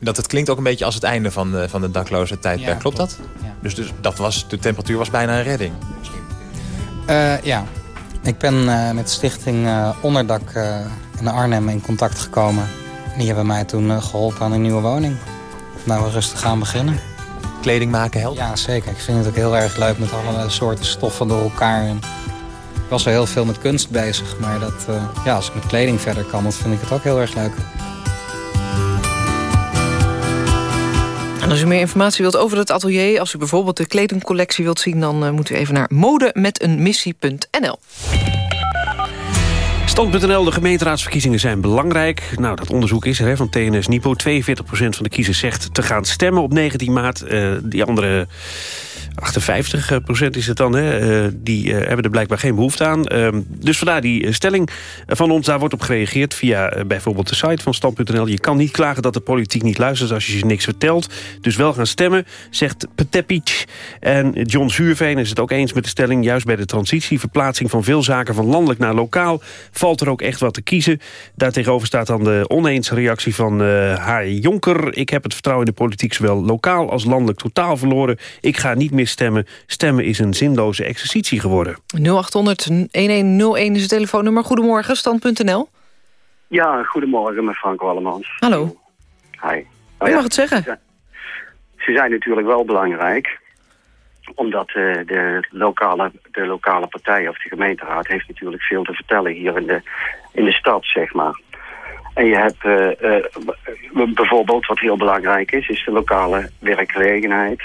Speaker 32: Dat het klinkt ook een beetje als het einde van de, van de dakloze tijdperk.
Speaker 30: Ja,
Speaker 32: klopt dat? Dus, dus dat was, de temperatuur was bijna een redding.
Speaker 30: Eh, ja, ik ben eh, met stichting eh, Onderdak in Arnhem in contact gekomen. Die hebben mij toen eh, geholpen aan een nieuwe woning. Nou, we rustig gaan beginnen.
Speaker 32: Kleding maken helpt?
Speaker 30: Ja, zeker. Ik vind het ook heel erg leuk met allerlei soorten stoffen door elkaar. En ik was al heel veel met kunst bezig. Maar dat, ja, als ik met kleding verder kan, dan vind ik het ook heel erg leuk.
Speaker 3: En als u meer informatie wilt over het atelier... als u bijvoorbeeld de kledingcollectie wilt zien... dan eh, moet u even naar modemeteenmissie.nl.
Speaker 2: Stand.nl, de gemeenteraadsverkiezingen zijn belangrijk. Nou, dat onderzoek is er hè, van TNS Nipo. 42% van de kiezers zegt te gaan stemmen op 19 maart. Eh, die andere 58% is het dan, hè, eh, die eh, hebben er blijkbaar geen behoefte aan. Ehm, dus vandaar die eh, stelling van ons. Daar wordt op gereageerd via bijvoorbeeld de site van Stand.nl. Je kan niet klagen dat de politiek niet luistert als je ze niks vertelt. Dus wel gaan stemmen, zegt Petepic. En John Zuurveen is het ook eens met de stelling. Juist bij de transitie, verplaatsing van veel zaken van landelijk naar lokaal... valt er ook echt wat te kiezen. Daartegenover staat dan de oneens reactie van eh H. Jonker. Ik heb het vertrouwen in de politiek zowel lokaal als landelijk totaal verloren. Ik ga niet meer stemmen. Stemmen is een zinloze exercitie geworden.
Speaker 3: 0800-1101 is het telefoonnummer. Goedemorgen, stand.nl.
Speaker 34: Ja, goedemorgen met Frank Wallemans.
Speaker 3: Hallo.
Speaker 34: Hi.
Speaker 3: U mag het zeggen.
Speaker 34: Ze zijn natuurlijk wel belangrijk, omdat eh, de, lokale, de lokale partij of de gemeenteraad heeft natuurlijk veel te vertellen hier in de, in de stad, zeg maar. En je hebt eh, eh, bijvoorbeeld, wat heel belangrijk is, is de lokale werkgelegenheid.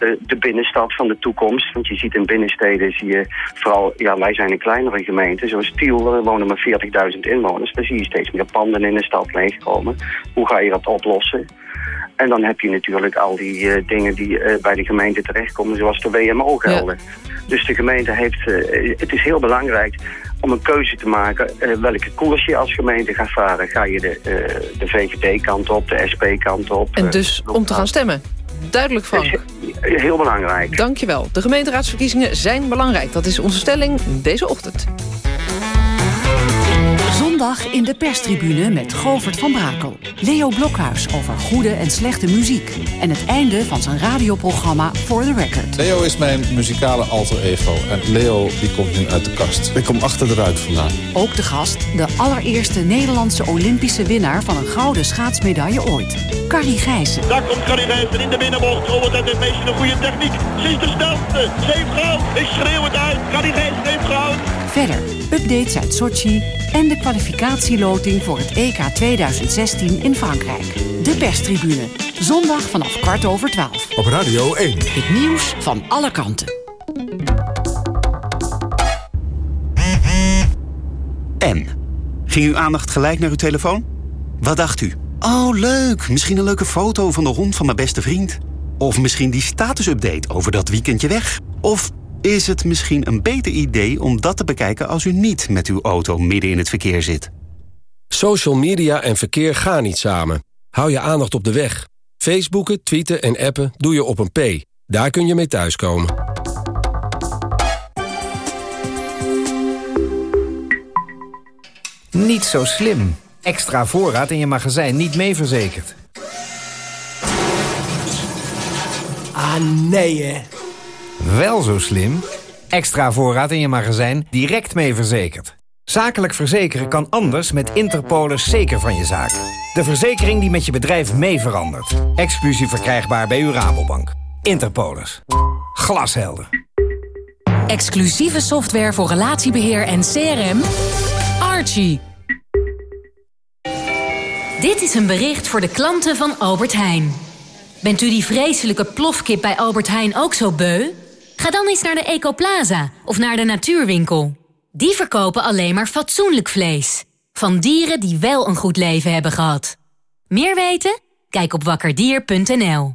Speaker 34: De, de binnenstad van de toekomst. Want je ziet in binnensteden, zie je vooral, ja, wij zijn een kleinere gemeente. Zoals Tiel, er wonen maar 40.000 inwoners. Daar zie je steeds meer panden in de stad leegkomen. Hoe ga je dat oplossen? En dan heb je natuurlijk al die eh, dingen die eh, bij de gemeente terechtkomen, zoals de WMO-gelden. Dus de gemeente heeft, eh, het is heel belangrijk om een keuze te maken welke koers je als gemeente gaat varen. Ga je de, de VVD-kant op, de SP-kant op?
Speaker 3: En dus om te gaan stemmen. Duidelijk, Frank.
Speaker 34: Heel belangrijk.
Speaker 3: Dankjewel. De gemeenteraadsverkiezingen zijn belangrijk. Dat is onze stelling deze ochtend.
Speaker 12: Zondag in de perstribune met Govert van Brakel. Leo Blokhuis over goede en slechte muziek. En het einde van zijn radioprogramma For the Record.
Speaker 35: Leo is mijn muzikale alter ego. En Leo die komt nu uit de kast. Ik kom achter de ruit vandaan.
Speaker 12: Ook de gast, de allereerste Nederlandse Olympische winnaar... van een gouden schaatsmedaille ooit. Carrie Gijssen.
Speaker 36: Daar komt Carrie Rijssen in de binnenbocht. Robert heeft dit meisje een goede techniek. Ze is de snelste. Ze heeft goud. Ik schreeuw het uit. Carrie Rijssen heeft goud.
Speaker 12: Verder updates uit Sochi en de kwalificatieloting voor het EK 2016 in Frankrijk. De perstribune. Zondag vanaf kwart over twaalf.
Speaker 1: Op Radio 1.
Speaker 12: Het nieuws van alle kanten.
Speaker 37: En? Ging uw aandacht gelijk naar uw telefoon? Wat dacht u? Oh, leuk. Misschien een leuke foto van de hond van mijn beste vriend. Of misschien die statusupdate over dat weekendje weg. Of is het misschien een beter idee om dat te bekijken als u niet met uw auto midden in het verkeer zit?
Speaker 38: Social media en verkeer gaan niet samen. Hou je aandacht op de weg. Facebooken, tweeten en appen doe je op een P. Daar kun je mee thuiskomen.
Speaker 39: Niet zo slim. Extra voorraad in je magazijn niet mee verzekerd.
Speaker 40: Ah, nee hè.
Speaker 39: Wel zo slim. Extra voorraad in je magazijn direct mee verzekerd. Zakelijk verzekeren kan anders met Interpolis zeker van je zaak. De verzekering die met je bedrijf mee verandert. Exclusief verkrijgbaar bij uw Rabobank. Interpolis. Glashelder.
Speaker 41: Exclusieve software voor relatiebeheer en CRM. Archie. Dit is een bericht voor de klanten van Albert Heijn. Bent u die vreselijke plofkip bij Albert Heijn ook zo beu? Ga dan eens naar de Ecoplaza of naar de Natuurwinkel. Die verkopen alleen maar fatsoenlijk vlees. Van dieren die wel een goed leven hebben gehad. Meer weten? Kijk op wakkerdier.nl.